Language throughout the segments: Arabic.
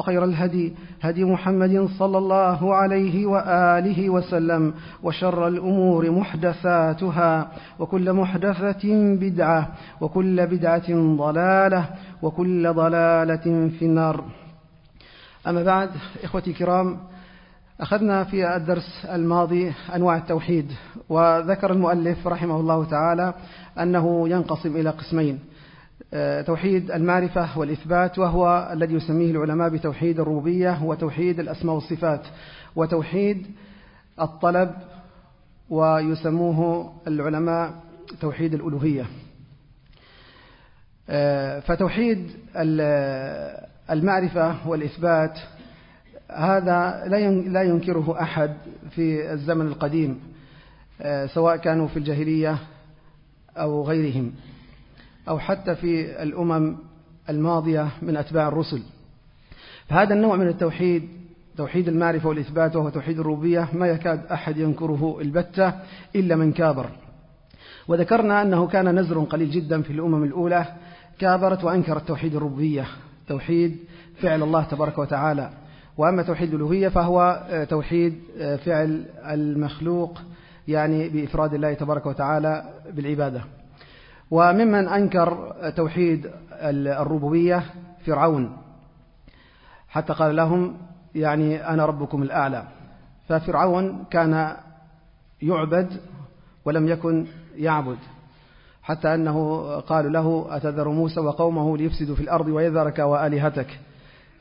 وخير الهدي هدي محمد صلى الله عليه وآله وسلم وشر الأمور محدثاتها وكل محدثة بدعة وكل بدعة ضلالة وكل ضلالة في النار. أما بعد إخوتي الكرام أخذنا في الدرس الماضي أنواع التوحيد وذكر المؤلف رحمه الله تعالى أنه ينقسم إلى قسمين. توحيد المعرفة والإثبات وهو الذي يسميه العلماء بتوحيد الربوبية وتوحيد الأسماء والصفات وتوحيد الطلب ويسموه العلماء توحيد الألوهية. فتوحيد المعرفة والإثبات هذا لا ينكره أحد في الزمن القديم سواء كانوا في الجاهلية أو غيرهم. أو حتى في الأمم الماضية من أتباع الرسل. فهذا النوع من التوحيد توحيد المعرفة والإثبات وهو توحيد الربوبية ما يكاد أحد ينكره البتة إلا من كابر. وذكرنا أنه كان نزر قليل جدا في الأمم الأولى كابرت وأنكرت توحيد الربوبية توحيد فعل الله تبارك وتعالى. وأما توحيد الألوهية فهو توحيد فعل المخلوق يعني بإفراد الله تبارك وتعالى بالعبادة. وممن أنكر توحيد الربوبية فرعون. حتى قال لهم يعني أنا ربكم الأعلى. ففرعون كان يعبد ولم يكن يعبد. حتى أنه قالوا له أتذر موسى وقومه ليفسدوا في الأرض ويذرك وآلهتك.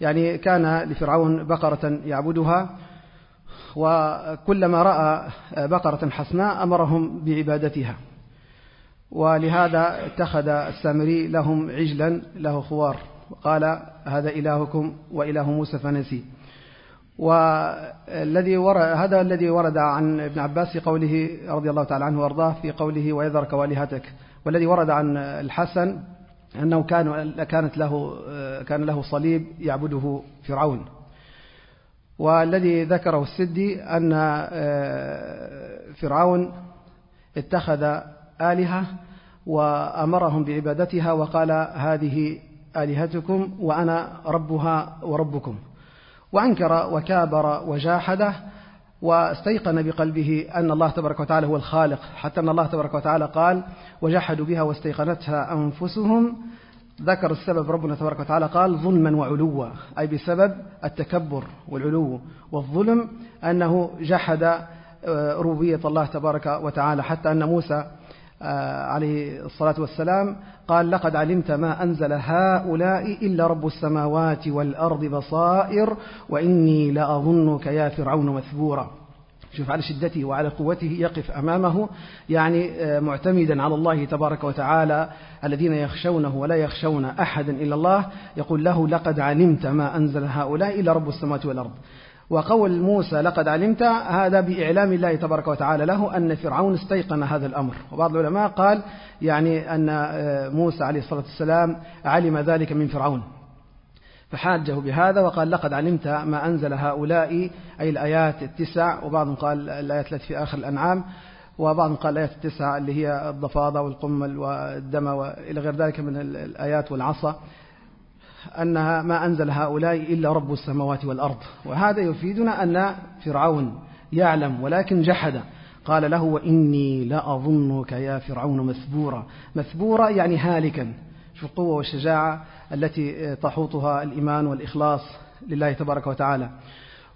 يعني كان لفرعون بقرة يعبدها وكلما رأى بقرة حسناء أمرهم بعبادتها. ولهذا اتخذ السامري لهم عجلا له خوار. قال هذا إلهكم وإله موسى فنسي. والذي ورد هذا الذي ورد عن ابن عباس في قوله رضي الله تعالى عنه وأرضاه في قوله ويذرك والهتك. والذي ورد عن الحسن أنه كان كانت له كان له صليب يعبده فرعون. والذي ذكره السدي أن فرعون اتخذ آلهة وأمرهم بعبادتها وقال هذه آلهتكم وأنا ربها وربكم. وأنكر وكابر وجاحده واستيقن بقلبه أن الله تبارك وتعالى هو الخالق حتى أن الله تبارك وتعالى قال وجحدوا بها واستيقنتها أنفسهم. ذكر السبب ربنا تبارك وتعالى قال ظلما وعلوا. أي بسبب التكبر والعلو والظلم أنه جحد ربوبية الله تبارك وتعالى حتى أن موسى عليه الصلاة والسلام قال لقد علمت ما أنزل هؤلاء إلا رب السماوات والأرض بصائر وإني لأظنك يا فرعون مثبورا. شوف على شدته وعلى قوته يقف أمامه يعني معتمدا على الله تبارك وتعالى الذين يخشونه ولا يخشون أحدا إلا الله يقول له لقد علمت ما أنزل هؤلاء إلا رب السماوات والأرض. وقول موسى لقد علمت هذا بإعلام الله تبارك وتعالى له أن فرعون استيقن هذا الأمر. وبعض العلماء قال يعني أن موسى عليه الصلاة والسلام علم ذلك من فرعون. فحاجه بهذا وقال لقد علمت ما أنزل هؤلاء أي الآيات التسع وبعضهم قال الآيات التي في آخر الأنعام وبعضهم قال الآيات التسع اللي هي الضفادع والقمل والدم وإلى غير ذلك من الآيات والعصا. أنها ما أنزل هؤلاء إلا رب السماوات والأرض. وهذا يفيدنا أن فرعون يعلم ولكن جحد. قال له وإني لأظنك يا فرعون مثبورا. مثبورا يعني هالكا شوف القوة والشجاعة التي تحوطها الإيمان والإخلاص لله تبارك وتعالى.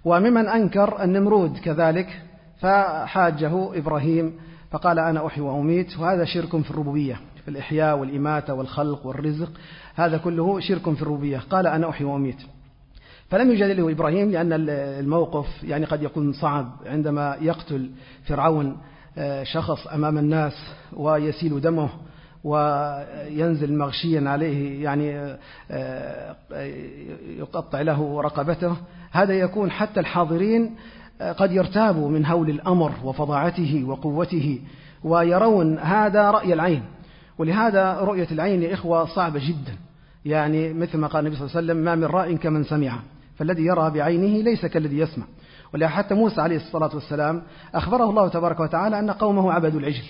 وممن أنكر النمرود كذلك فحاجه إبراهيم فقال أنا أحيي وأميت. وهذا شرك في الربوبية في الإحياء والإماتة والخلق والرزق. هذا كله شرك في الربوبية. قال أنا أحيي وأميت. فلم يجادله إبراهيم لأن الموقف يعني قد يكون صعب. عندما يقتل فرعون آه، شخص أمام الناس ويسيل دمه وينزل مغشيا عليه يعني آه، آه، يقطع له رقبته هذا يكون حتى الحاضرين قد يرتابوا من هول الأمر وفظاعته وقوته ويرون هذا رأي العين. ولهذا رؤية العين يا إخوة صعبة جدا. يعني مثل ما قال النبي صلى الله عليه وسلم ما من راء كمن سمع فالذي يرى بعينه ليس كالذي يسمع. حتى موسى عليه الصلاة والسلام أخبره الله تبارك وتعالى أن قومه عبدوا العجل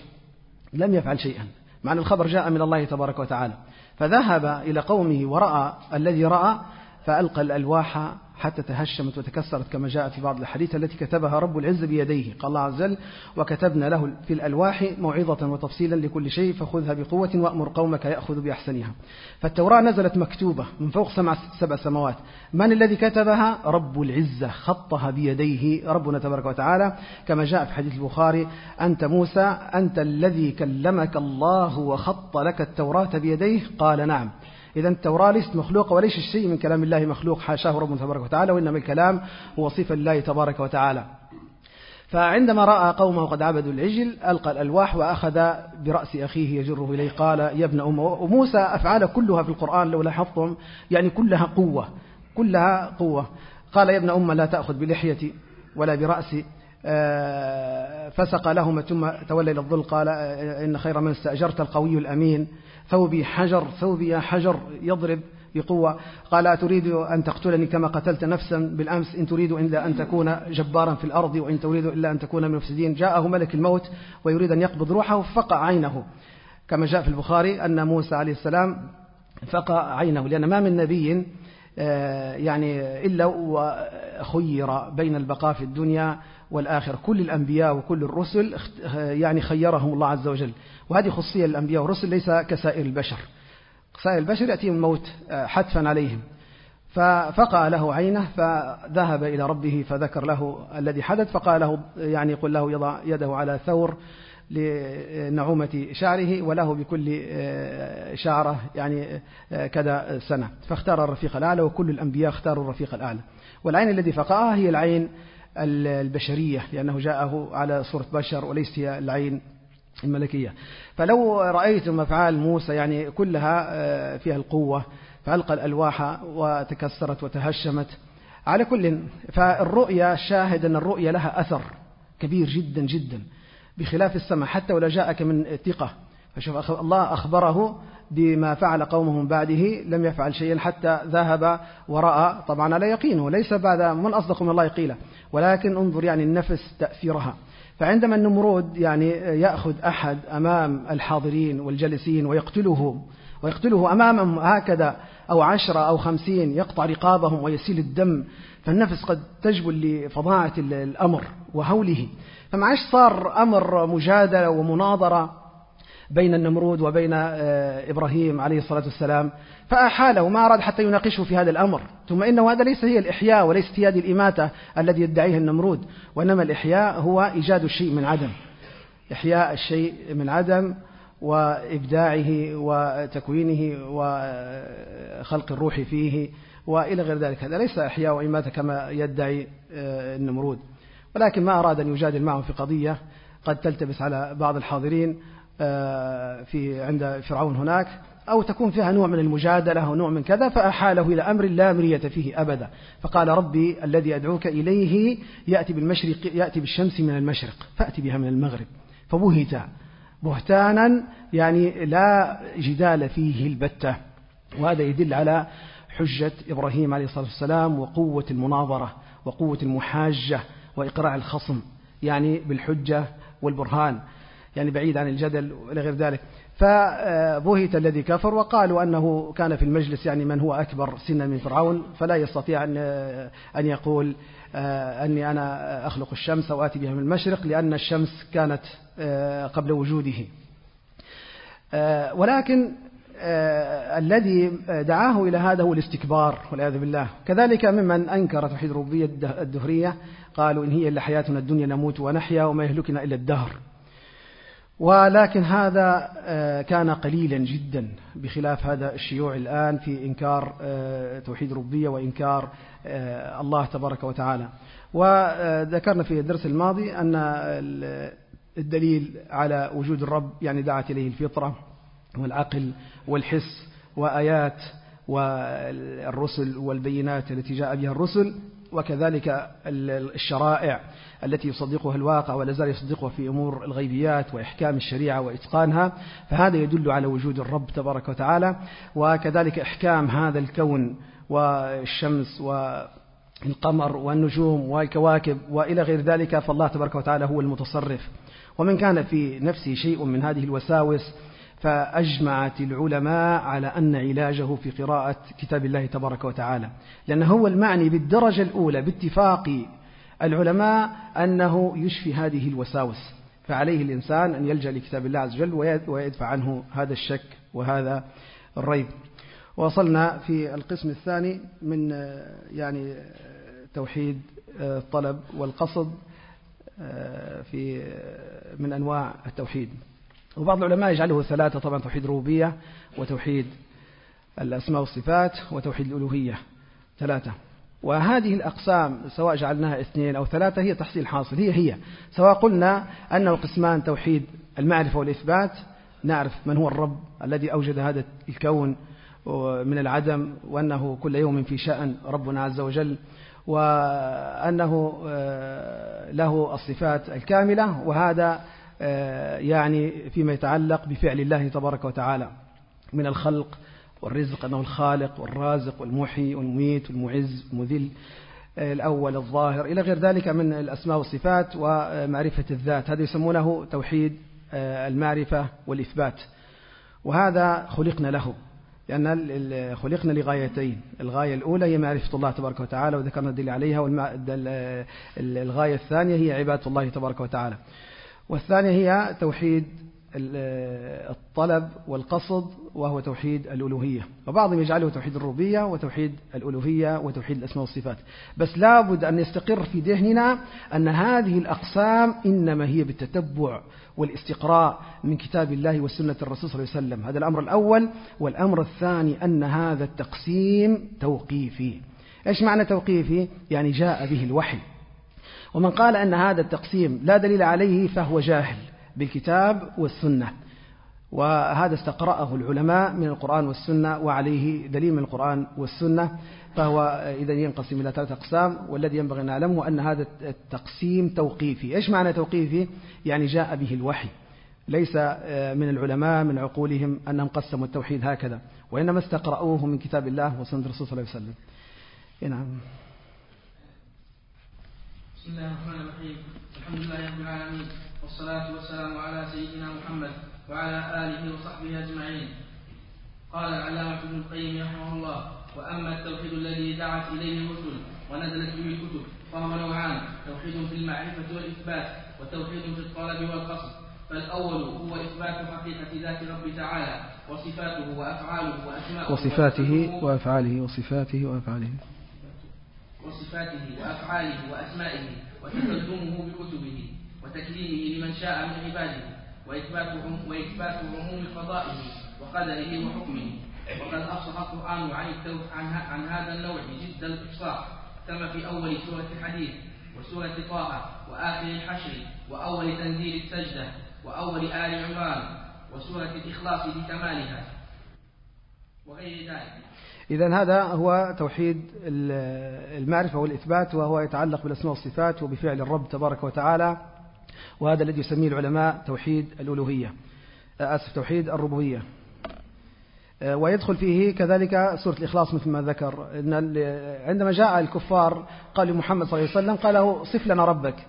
لم يفعل شيئا مع أن الخبر جاء من الله تبارك وتعالى. فذهب إلى قومه ورأى الذي رأى فألقى الألواح حتى تهشمت وتكسرت كما جاء في بعض الحديث التي كتبها رب العزة بيديه. قال الله عز وجل وكتبنا له في الألواح موعظة وتفصيلا لكل شيء فخذها بقوة وأمر قومك يأخذ بأحسنها. فالتوراة نزلت مكتوبة من فوق سبع, سبع سماوات. من الذي كتبها؟ رب العزة خطها بيديه. ربنا تبارك وتعالى كما جاء في حديث البخاري أنت موسى أنت الذي كلمك الله وخط لك التوراة بيديه. قال نعم. إذا التوراة ليست مخلوقة وليس شيء من كلام الله مخلوق حاشاه ربنا تبارك وتعالى وإنما الكلام هو صفة لله تبارك وتعالى. فعندما رأى قومه قد عبدوا العجل ألقى الألواح وأخذ برأس أخيه يجره إليه قال يا ابن أم وموسى أفعال كلها في القرآن لو لاحظتم يعني كلها قوة كلها قوة. قال يا ابن أم لا تأخذ بلحيتي ولا برأسي. آه، فسق لهما ثم تولى إلى الظل قال إن خير من استأجرت القوي الأمين. ثوبي حجر ثوبي يا حجر يضرب بقوة. قال أتريد أن تقتلني كما قتلت نفسا بالأمس؟ إن تريد إلا أن تكون جبارا في الأرض وإن تريد إلا أن تكون من المفسدين. جاءه ملك الموت ويريد أن يقبض روحه فقع عينه. كما جاء في البخاري أن موسى عليه السلام فقع عينه لأن ما من نبي آه، يعني إلا وخير بين البقاء في الدنيا والآخرة. كل الأنبياء وكل الرسل يعني خيرهم الله عز وجل. وهذه خصية للأنبياء والرسل ليس كسائر البشر. سائر البشر يأتيهم الموت آه، حتفا عليهم. ففقع له عينه فذهب إلى ربه فذكر له الذي حدث فقال له يعني يقول له يضع يده على ثور لنعومة شعره وله بكل آه، شعرة يعني آه، كذا سنة. فاختار الرفيق الأعلى وكل الأنبياء اختاروا الرفيق الأعلى. والعين الذي فقعها هي العين البشرية لأنه جاءه على صورة بشر وليس هي العين الملكية. فلو رأيتم أفعال موسى يعني كلها آه، فيها القوة فألقى الألواح وتكسرت وتهشمت على كل فالرؤيا شاهد أن الرؤيا لها أثر كبير جدا جدا بخلاف السماء حتى ولو جاءك من ثقة. فشوف الله أخبره بما فعل قومه من بعده لم يفعل شيئا حتى ذهب ورأى طبعا على يقينه. ليس بعد من أصدق من الله قيلا ولكن انظر يعني النفس تأثيرها. فعندما النمرود يعني يأخذ أحد أمام الحاضرين والجالسين ويقتله ويقتله أمامهم هكذا أو عشرة أو خمسين يقطع رقابهم ويسيل الدم فالنفس قد تجبل لفظاعة الأمر وهوله. فما عادش صار أمر مجادلة ومناظرة؟ بين النمرود وبين آه، إبراهيم عليه الصلاة والسلام. فأحاله ما أراد حتى يناقشه في هذا الأمر. ثم إنه هذا ليس هي الإحياء هي هذه الإماتة الذي يدعيه النمرود وإنما الإحياء هو إيجاد الشيء من عدم. إحياء الشيء من عدم وإبداعه وتكوينه وخلق الروح فيه وإلى غير ذلك. هذا ليس إحياء وإماتة كما يدعي آه، النمرود. ولكن ما أراد أن يجادل معهم في قضية قد تلتبس على بعض الحاضرين. في عند فرعون هناك أو تكون فيها نوع من المجادلة ونوع من كذا فأحاله إلى أمر لا مرية فيه أبدا. فقال ربي الذي أدعوك إليه يأتي بالمشرق يأتي بالشمس من المشرق فأتي بها من المغرب. فبهت بهتانا يعني لا جدال فيه البتة. وهذا يدل على حجة إبراهيم عليه الصلاة والسلام وقوة المناظرة وقوة المحاجة وإقراع الخصم يعني بالحجة والبرهان. يعني بعيد عن الجدل وإلى غير ذلك. فبهت الذي كفر وقالوا أنه كان في المجلس يعني من هو أكبر سنا من فرعون فلا يستطيع أن أن يقول أني أنا أخلق الشمس أو آتي بها من المشرق لأن الشمس كانت قبل وجوده. ولكن الذي دعاه إلى هذا هو الاستكبار والعياذ بالله. كذلك ممن أنكر توحيد الربوبية الدهرية قالوا إن هي إلا حياتنا الدنيا نموت ونحيا وما يهلكنا إلا الدهر. ولكن هذا آه، كان قليلا جدا بخلاف هذا الشيوع الآن في إنكار آه، توحيد الربوبية وإنكار آه، الله تبارك وتعالى. وذكرنا في الدرس الماضي أن الدليل على وجود الرب يعني دعت إليه الفطرة والعقل والحس وآيات والرسل والبينات التي جاء بها الرسل وكذلك الشرائع. التي يصدقها الواقع ولا زال يصدقها في أمور الغيبيات وإحكام الشريعة وإتقانها فهذا يدل على وجود الرب تبارك وتعالى وكذلك إحكام هذا الكون والشمس والقمر والنجوم والكواكب وإلى غير ذلك فالله تبارك وتعالى هو المتصرف. ومن كان في نفسه شيء من هذه الوساوس فأجمعت العلماء على أن علاجه في قراءة كتاب الله تبارك وتعالى لأنه هو المعني بالدرجة الأولى باتفاق العلماء أنه يشفي هذه الوساوس فعليه الإنسان أن يلجأ لكتاب الله عز وجل ويدفع عنه هذا الشك وهذا الريب. وصلنا في القسم الثاني من يعني توحيد الطلب والقصد في من أنواع التوحيد. وبعض العلماء يجعله ثلاثة طبعا توحيد الربوبية وتوحيد الأسماء والصفات وتوحيد الألوهية. ثلاثة. وهذه الأقسام سواء جعلناها اثنين أو ثلاثة هي تحصيل حاصل هي هي. سواء قلنا أنه قسمان توحيد المعرفة والإثبات نعرف من هو الرب الذي أوجد هذا الكون من العدم وأنه كل يوم في شأن ربنا عز وجل وأنه آه، له الصفات الكاملة وهذا آه، يعني فيما يتعلق بفعل الله تبارك وتعالى. من الخلق والرزق أنه الخالق والرازق والمحيي والمميت والمعز والمذل آه، الأول الظاهر إلى غير ذلك من الأسماء والصفات ومعرفة الذات. هذا يسمونه توحيد آه، المعرفة والإثبات. وهذا خلقنا له لأن خلقنا لغايتين. الغاية الأولى هي معرفة الله تبارك وتعالى وذكرنا الدليل عليها والغاية الثانية هي عبادة الله تبارك وتعالى. والثانية هي توحيد الطلب والقصد وهو توحيد الألوهية. وبعضهم يجعله توحيد الربوبية وتوحيد الألوهية وتوحيد الأسماء والصفات. بس لابد أن يستقر في ذهننا أن هذه الأقسام إنما هي بالتتبع والاستقراء من كتاب الله وسنة الرسول صلى الله عليه وسلم. هذا الأمر الأول. والأمر الثاني أن هذا التقسيم توقيفي. إيش معنى توقيفي؟ يعني جاء به الوحي. ومن قال أن هذا التقسيم لا دليل عليه فهو جاهل بالكتاب والسنة. وهذا استقرأه العلماء من القرآن والسنة وعليه دليل من القرآن والسنة فهو إذا ينقسم إلى ثلاثة أقسام والذي ينبغي أن نعلمه أن هذا التقسيم توقيفي. إيش معنى توقيفي؟ يعني جاء به الوحي. ليس من العلماء من عقولهم أنهم قسموا التوحيد هكذا وإنما استقرأوه من كتاب الله وسنة الرسول صلى الله عليه وسلم. نعم. بسم الله الرحمن الرحيم. الحمد لله رب العالمين والصلاة والسلام على سيدنا محمد. وعلى آله وصحبه أجمعين. قال العلامة ابن القيم رحمه الله وأما التوحيد الذي دعت إليه الرسل ونزلت به الكتب فهو نوعان توحيد في المعرفة والإثبات وتوحيد في الطلب والقصد. فالأول هو إثبات حقيقة ذات رب تعالى وصفاته وأفعاله وأسماءه. وصفاته وأفعاله وصفاته وأفعاله. وصفاته وأفعاله وأسمائه وتكلمه بكتبه وتكليمه لمن شاء من عباده. وإثبات وإثبات عموم قضائه وقدره وحكمه. وقد أفصح القرآن عن عن, عن هذا النوع جد الإفصاح كما في أول سورة الحديث وسورة طه وآخر الحشر وأول تنزيل السجدة وأول آل عمران وسورة الإخلاص بكمالها. وغير ذلك. إذا هذا هو توحيد المعرفة والإثبات وهو يتعلق بالأسماء والصفات وبفعل الرب تبارك وتعالى. وهذا الذي يسميه العلماء توحيد الألوهية. أسف توحيد الربوبية. ويدخل فيه كذلك سورة الإخلاص مثل ما ذكر. إن عندما جاء الكفار قال لمحمد صلى الله عليه وسلم قال له صف لنا ربك.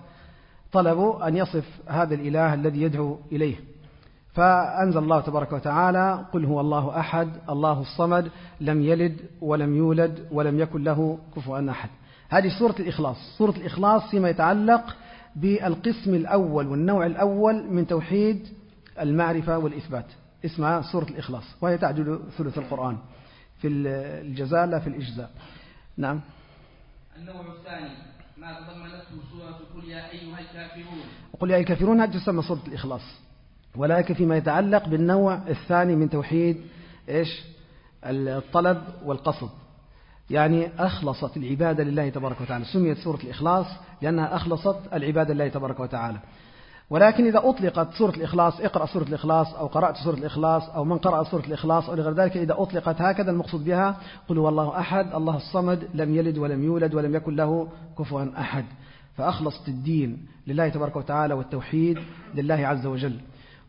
طلبوا أن يصف هذا الإله الذي يدعو إليه. فأنزل الله تبارك وتعالى قل هو الله أحد الله الصمد لم يلد ولم يولد ولم يكن له كفوا أحد. هذه سورة الإخلاص. سورة الإخلاص فيما يتعلق بالقسم الأول والنوع الأول من توحيد المعرفة والإثبات. اسمها سورة الإخلاص وهي تعدل ثلث القرآن. في الجزاء لا في الإجزاء. نعم. النوع الثاني ما تضمنته سورة قل يا أيها الكافرون. قل يا أيها الكافرون هذه تسمى سورة الإخلاص. ولكن فيما يتعلق بالنوع الثاني من توحيد إيش؟ الطلب والقصد. يعني أخلصت العبادة لله تبارك وتعالى. سميت سورة الإخلاص لأنها أخلصت العبادة لله تبارك وتعالى. ولكن إذا أطلقت سورة الإخلاص اقرأ سورة الإخلاص أو قرأت سورة الإخلاص أو من قرأ سورة الإخلاص أو لغير ذلك إذا أطلقت هكذا المقصود بها قل هو الله أحد الله الصمد لم يلد ولم يولد ولم يكن له كفوا أحد. فأخلصت الدين لله تبارك وتعالى والتوحيد لله عز وجل.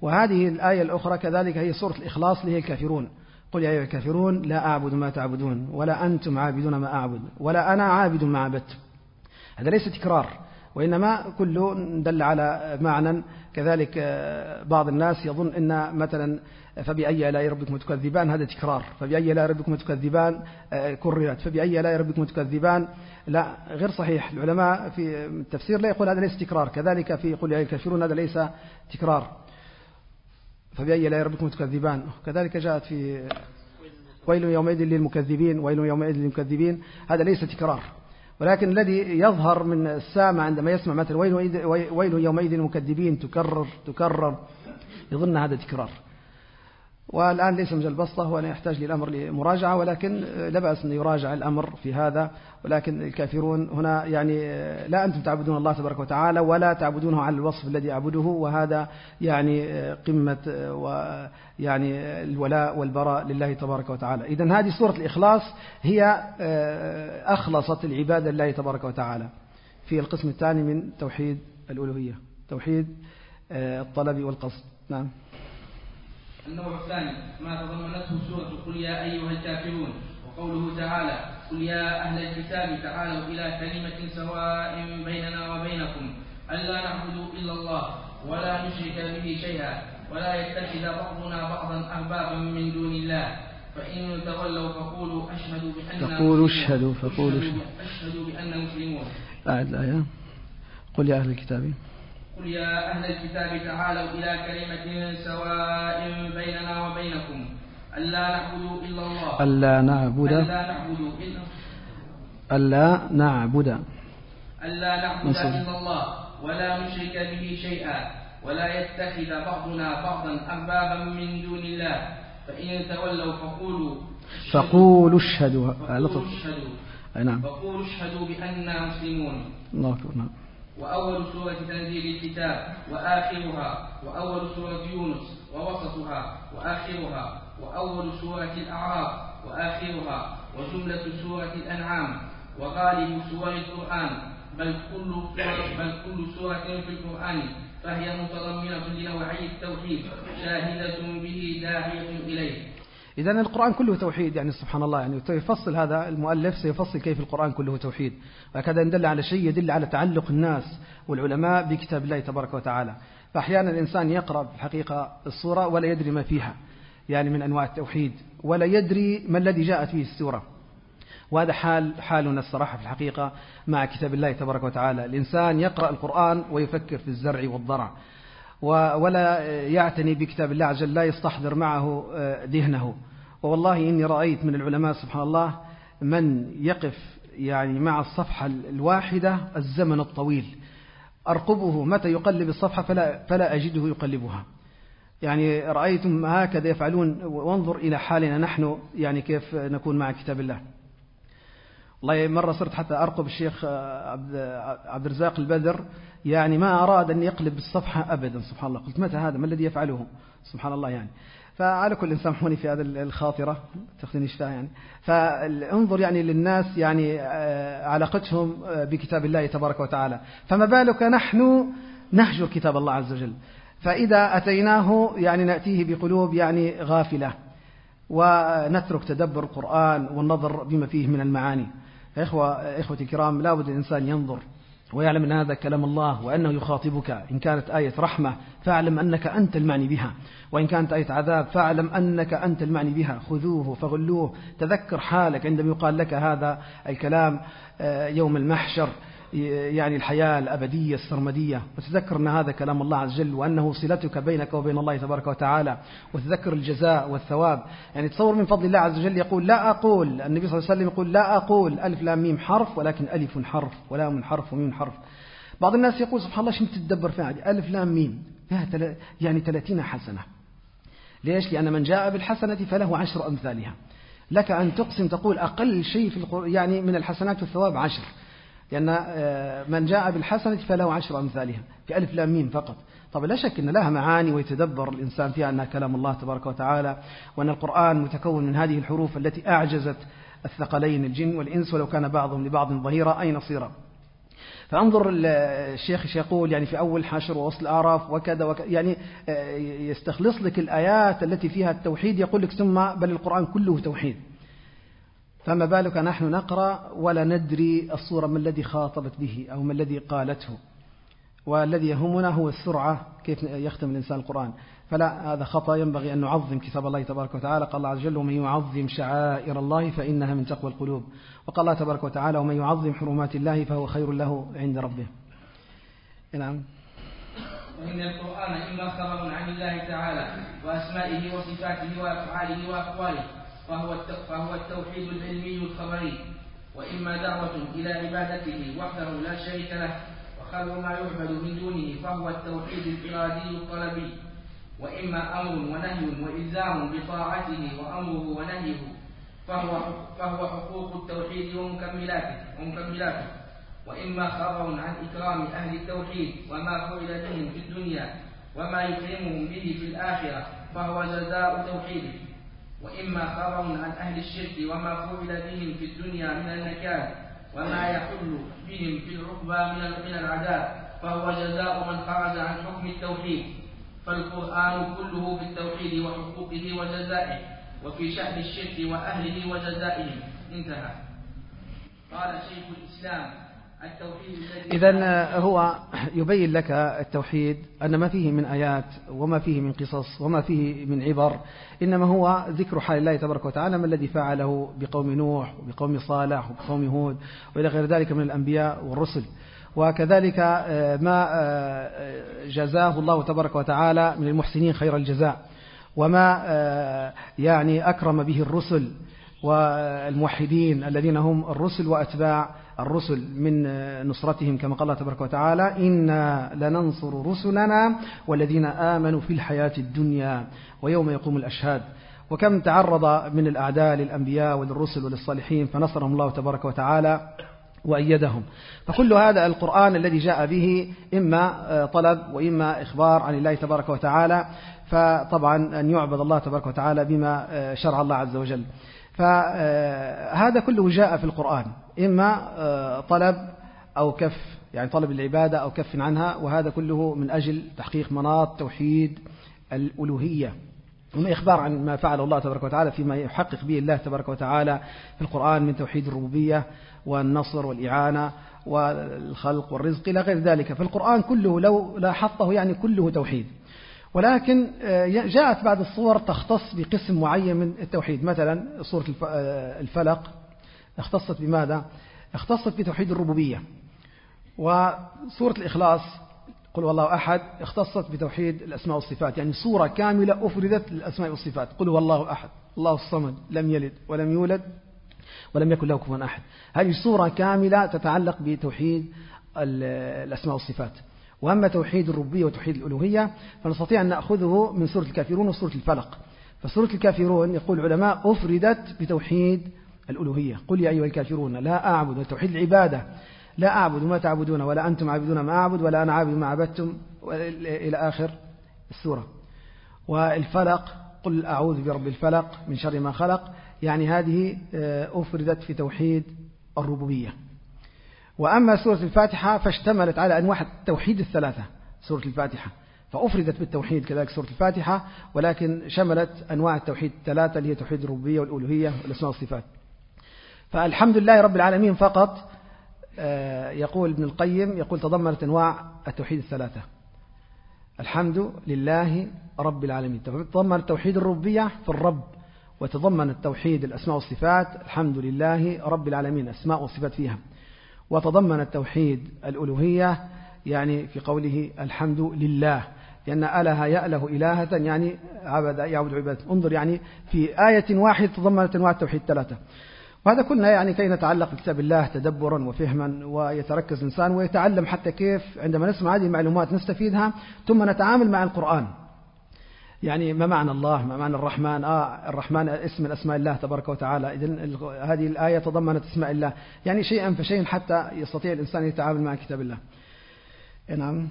وهذه الآية الأخرى كذلك هي سورة الإخلاص لهي الكافرون قل يا أيها الكافرون لا أعبد ما تعبدون ولا أنتم عابدون ما أعبد ولا أنا عابد ما عبدت هذا ليس تكرار وإنما كله دل على معنى كذلك آه، بعض الناس يظن أن مثلا فبأي آلاء ربكم تكذبان؟ هذا تكرار. فبأي آلاء ربكم تكذبان؟ آه، كررت. فبأي آلاء ربكم تكذبان؟ لا غير صحيح. العلماء في التفسير لا يقول هذا ليس تكرار. كذلك في قل يا الكافرون هذا ليس تكرار. فبأي آلاء ربكم تكذبان كذلك جاءت في ويل يومئذ للمكذبين ويل يومئذ للمكذبين. هذا ليس تكرار. ولكن الذي يظهر من السامع عندما يسمع مثلا ويل, يومئذ المكذبين تكرر تكرر يظن هذا تكرار. والآن ليس مجال بسطة ولا يحتاج للأمر لمراجعة ولكن لا بأس أن يراجع الأمر في هذا. ولكن الكافرون هنا يعني لا أنتم تعبدون الله تبارك وتعالى ولا تعبدونه على الوصف الذي يعبده وهذا يعني قمة ويعني الولاء والبراء لله تبارك وتعالى. إذا هذه سورة الإخلاص هي أخلصت العبادة لله تبارك وتعالى. في القسم الثاني من توحيد الألوهية توحيد الطلب والقصد. نعم. النوع الثاني ما تضمنته سورة قل يا أيها الكافرون. وقوله تعالى قل يا أهل الكتاب تعالوا إلى كلمة سواء بيننا وبينكم ألا نعبد إلا الله ولا نشرك به شيئا ولا يتخذ بعضنا بعضا أربابا من دون الله. فإن تولوا فقولوا أشهد بأننا فقولوا اشهدوا فقولوا أشهدوا بأننا مسلمون. أعد الآية. قل يا أهل الكتاب. قل يا أهل الكتاب تعالوا إلى كلمة سواء بيننا وبينكم. ألا نعبد إلا الله. ألا نعبد. ألا نعبد إلا ألا نعبد. ألا نعبد إلا الله. ولا نشرك به شيئا. ولا يتخذ بعضنا بعضا أربابا من دون الله. فإن تولوا فقولوا فقولوا اشهدوا. فقولوا اشهدوا. نعم. فقولوا اشهدوا بأننا مسلمون. الله أكبر. نعم. وأول سورة تنزيل الكتاب وآخرها وأول سورة يونس ووسطها وآخرها وأول سورة الأعراف وآخرها وجملة سورة الأنعام وغالب سور القرآن بل كل بل كل سورة في القرآن فهي متضمنة لنوعي التوحيد شاهدة به داعية إليه. إذا القرآن كله توحيد يعني سبحان الله يعني يفصل هذا المؤلف سيفصل كيف القرآن كله توحيد. وهكذا يدل على شيء يدل على تعلق الناس والعلماء بكتاب الله تبارك وتعالى. فأحيانا الإنسان يقرأ في الحقيقة الصورة ولا يدري ما فيها يعني من أنواع التوحيد ولا يدري ما الذي جاءت فيه السورة. وهذا حال حالنا الصراحة في الحقيقة مع كتاب الله تبارك وتعالى. الإنسان يقرأ القرآن ويفكر في الزرع والضرع. ولا يعتني بكتاب الله عز وجل لا يستحضر معه آه، ذهنه. والله إني رأيت من العلماء سبحان الله من يقف يعني مع الصفحة الواحدة الزمن الطويل. أرقبه متى يقلب الصفحة فلا, فلا أجده يقلبها. يعني رأيتم هكذا يفعلون وانظر إلى حالنا نحن يعني كيف نكون مع كتاب الله. والله مرة صرت حتى أرقب الشيخ عبد الرزاق البدر. يعني ما أراد أن يقلب الصفحة أبدا سبحان الله. قلت متى هذا؟ ما الذي يفعله؟ سبحان الله يعني. فعلى كل سامحوني في هذا الخاطرة تاخذني فيها يعني. فانظر يعني للناس يعني آه، علاقتهم آه، بكتاب الله تبارك وتعالى. فما بالك نحن نهجر كتاب الله عز وجل؟ فإذا أتيناه يعني نأتيه بقلوب يعني غافلة. ونترك تدبر القرآن والنظر بما فيه من المعاني. إخوة إخوتي الكرام لا بد الإنسان ينظر ويعلم أن هذا كلام الله وأنه يخاطبك. إن كانت آية رحمة فاعلم أنك أنت المعني بها. وإن كانت آية عذاب فاعلم أنك أنت المعني بها. خذوه فغلوه. تذكر حالك عندما يقال لك هذا الكلام آه، يوم المحشر. يعني الحياة الأبدية السرمدية. وتذكر أن هذا كلام الله عز وجل وأنه صلتك بينك وبين الله تبارك وتعالى. وتذكر الجزاء والثواب. يعني تصور من فضل الله عز وجل يقول لا أقول. النبي صلى الله عليه وسلم يقول لا أقول ألف لام ميم حرف ولكن ألف حرف ولام حرف وميم حرف. بعض الناس يقول سبحان الله شو تتدبر فيها؟ ألف لام ميم فيها يعني ثلاثين حسنة. ليش؟ لأن من جاء بالحسنة فله عشر أمثالها. لك أن تقسم تقول أقل شيء في يعني من الحسنات والثواب عشر. لأن آه، من جاء بالحسنة فله عشر أمثالها في ألف لام ميم فقط. طبعا لا شك أن لها معاني ويتدبر الإنسان فيها أنها كلام الله تبارك وتعالى وأن القرآن متكون من هذه الحروف التي أعجزت الثقلين الجن والإنس ولو كان بعضهم لبعض ظهيرا أي نصيرا. فانظر الشيخ يقول؟ يعني في أول حشر ووصل الأعراف وكذا وكذا يعني آه، يستخلص لك الآيات التي فيها التوحيد يقول لك ثم بل القرآن كله توحيد. فما بالك نحن نقرأ ولا ندري الصورة ما الذي خاطبت به أو ما الذي قالته. والذي يهمنا هو السرعة كيف يختم الإنسان القرآن. فلا هذا خطأ ينبغي أن نعظم كتاب الله تبارك وتعالى. قال الله عز وجل ومن يعظم شعائر الله فإنها من تقوى القلوب. وقال الله تبارك وتعالى ومن يعظم حرمات الله فهو خير له عند ربه. نعم. وإن القرآن إما خبر عن الله تعالى وأسمائه وصفاته وأفعاله وأقواله. فهو فهو التوحيد العلمي الخبري. وإما دعوة إلى عبادته وحده لا شريك له وخلق ما يعبد من دونه فهو التوحيد الإرادي الطلبي. وإما أمر ونهي وإلزام بطاعته وأمره ونهيه فهو فهو حقوق التوحيد ومكملاته ومكملاته. وإما خبر عن إكرام أهل التوحيد وما فعل بهم في الدنيا وما يكرمهم به في الآخرة فهو جزاء توحيده. وإما خبر عن أهل الشرك وما فعل بهم في الدنيا من النكال وما يحل بهم في العقبى من العذاب فهو جزاء من خرج عن حكم التوحيد. فالقرآن كله بالتوحيد وحقوقه وجزائه وفي شأن الشرك وأهله وجزائهم. انتهى. قال شيخ الإسلام إذا هو يبين لك التوحيد أن ما فيه من آيات وما فيه من قصص وما فيه من عبر إنما هو ذكر حال الله تبارك وتعالى ما الذي فعله بقوم نوح وبقوم صالح وبقوم هود وإلى غير ذلك من الأنبياء والرسل. وكذلك آه، ما آه، جزاه الله تبارك وتعالى من المحسنين خير الجزاء وما آه، يعني أكرم به الرسل والموحدين الذين هم الرسل وأتباع الرسل من نصرتهم كما قال الله تبارك وتعالى إنا لننصر رسلنا والذين آمنوا في الحياة الدنيا ويوم يقوم الأشهاد. وكم تعرض من الأعداء للأنبياء وللرسل وللصالحين فنصرهم الله تبارك وتعالى وأيدهم. فكل هذا القرآن الذي جاء به إما طلب وإما إخبار عن الله تبارك وتعالى. فطبعا أن يعبد الله تبارك وتعالى بما شرع الله عز وجل. فهذا كله جاء في القرآن. إما آه، طلب أو كف يعني طلب العبادة أو كف عنها وهذا كله من أجل تحقيق مناط توحيد الألوهية. وما إخبار عن ما فعله الله تبارك وتعالى فيما يحقق به الله تبارك وتعالى في القرآن من توحيد الربوبية والنصر والإعانة والخلق والرزق إلى غير ذلك. فالقرآن كله لو لاحظته يعني كله توحيد. ولكن آه، جاءت بعض الصور تختص بقسم معين من التوحيد. مثلا سورة آه، الفلق اختصت بماذا؟ اختصت بتوحيد الربوبية. وسورة الإخلاص قل والله أحد اختصت بتوحيد الأسماء والصفات. يعني سورة كاملة أفردت للأسماء والصفات. قل والله أحد الله الصمد لم يلد ولم يولد ولم يكن له كفوا أحد. هذه سورة كاملة تتعلق بتوحيد الأسماء والصفات. وأما توحيد الربوبية وتوحيد الألوهية فنستطيع أن نأخذه من سورة الكافرون وسورة الفلق. فسورة الكافرون يقول العلماء أفردت بتوحيد الألوهية. قل يا أيها الكافرون لا أعبد توحيد العبادة. لا أعبد ما تعبدون ولا أنتم عابدون ما أعبد ولا أنا عابد ما عبدتم. إلى آخر السورة. والفلق قل أعوذ برب الفلق من شر ما خلق. يعني هذه آه، أفردت في توحيد الربوبية. وأما سورة الفاتحة فاشتملت على أنواع التوحيد الثلاثة. سورة الفاتحة فأفردت بالتوحيد كذلك سورة الفاتحة ولكن شملت أنواع التوحيد الثلاثة اللي هي توحيد الربوبية والألوهية والأسماء والصفات. فالحمد لله رب العالمين فقط آه، يقول ابن القيم يقول تضمنت أنواع التوحيد الثلاثة. الحمد لله رب العالمين. تضمن التوحيد الربوبية في الرب وتضمن التوحيد الأسماء والصفات الحمد لله رب العالمين أسماء وصفات فيها. وتضمن التوحيد الألوهية يعني في قوله الحمد لله لأن أله يأله إلهة يعني عبد يعبد عبادة. انظر يعني في آية واحدة تضمنت أنواع التوحيد ثلاثة وهذا كنا يعني كي نتعلق بكتاب الله تدبرا وفهما ويتركز الإنسان ويتعلم حتى كيف عندما نسمع هذه المعلومات نستفيدها ثم نتعامل مع القرآن. يعني ما معنى الله؟ ما معنى الرحمن؟ آه الرحمن اسم من أسماء الله تبارك وتعالى. إذن هذه الآية تضمنت أسماء الله. يعني شيئا فشيئا حتى يستطيع الإنسان يتعامل مع كتاب الله. نعم.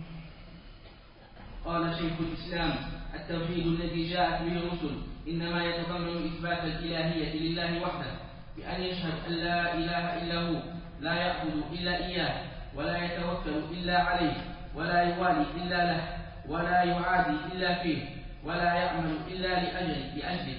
قال شيخ الإسلام التوحيد الذي جاءت به الرسل إنما يتضمن إثبات الإلهية لله وحده. بأن يشهد أن لا إله إلا هو لا يعبد إلا إياه ولا يتوكل إلا عليه ولا يوالي إلا له ولا يعادي إلا فيه ولا يعمل إلا لأجل لأجله.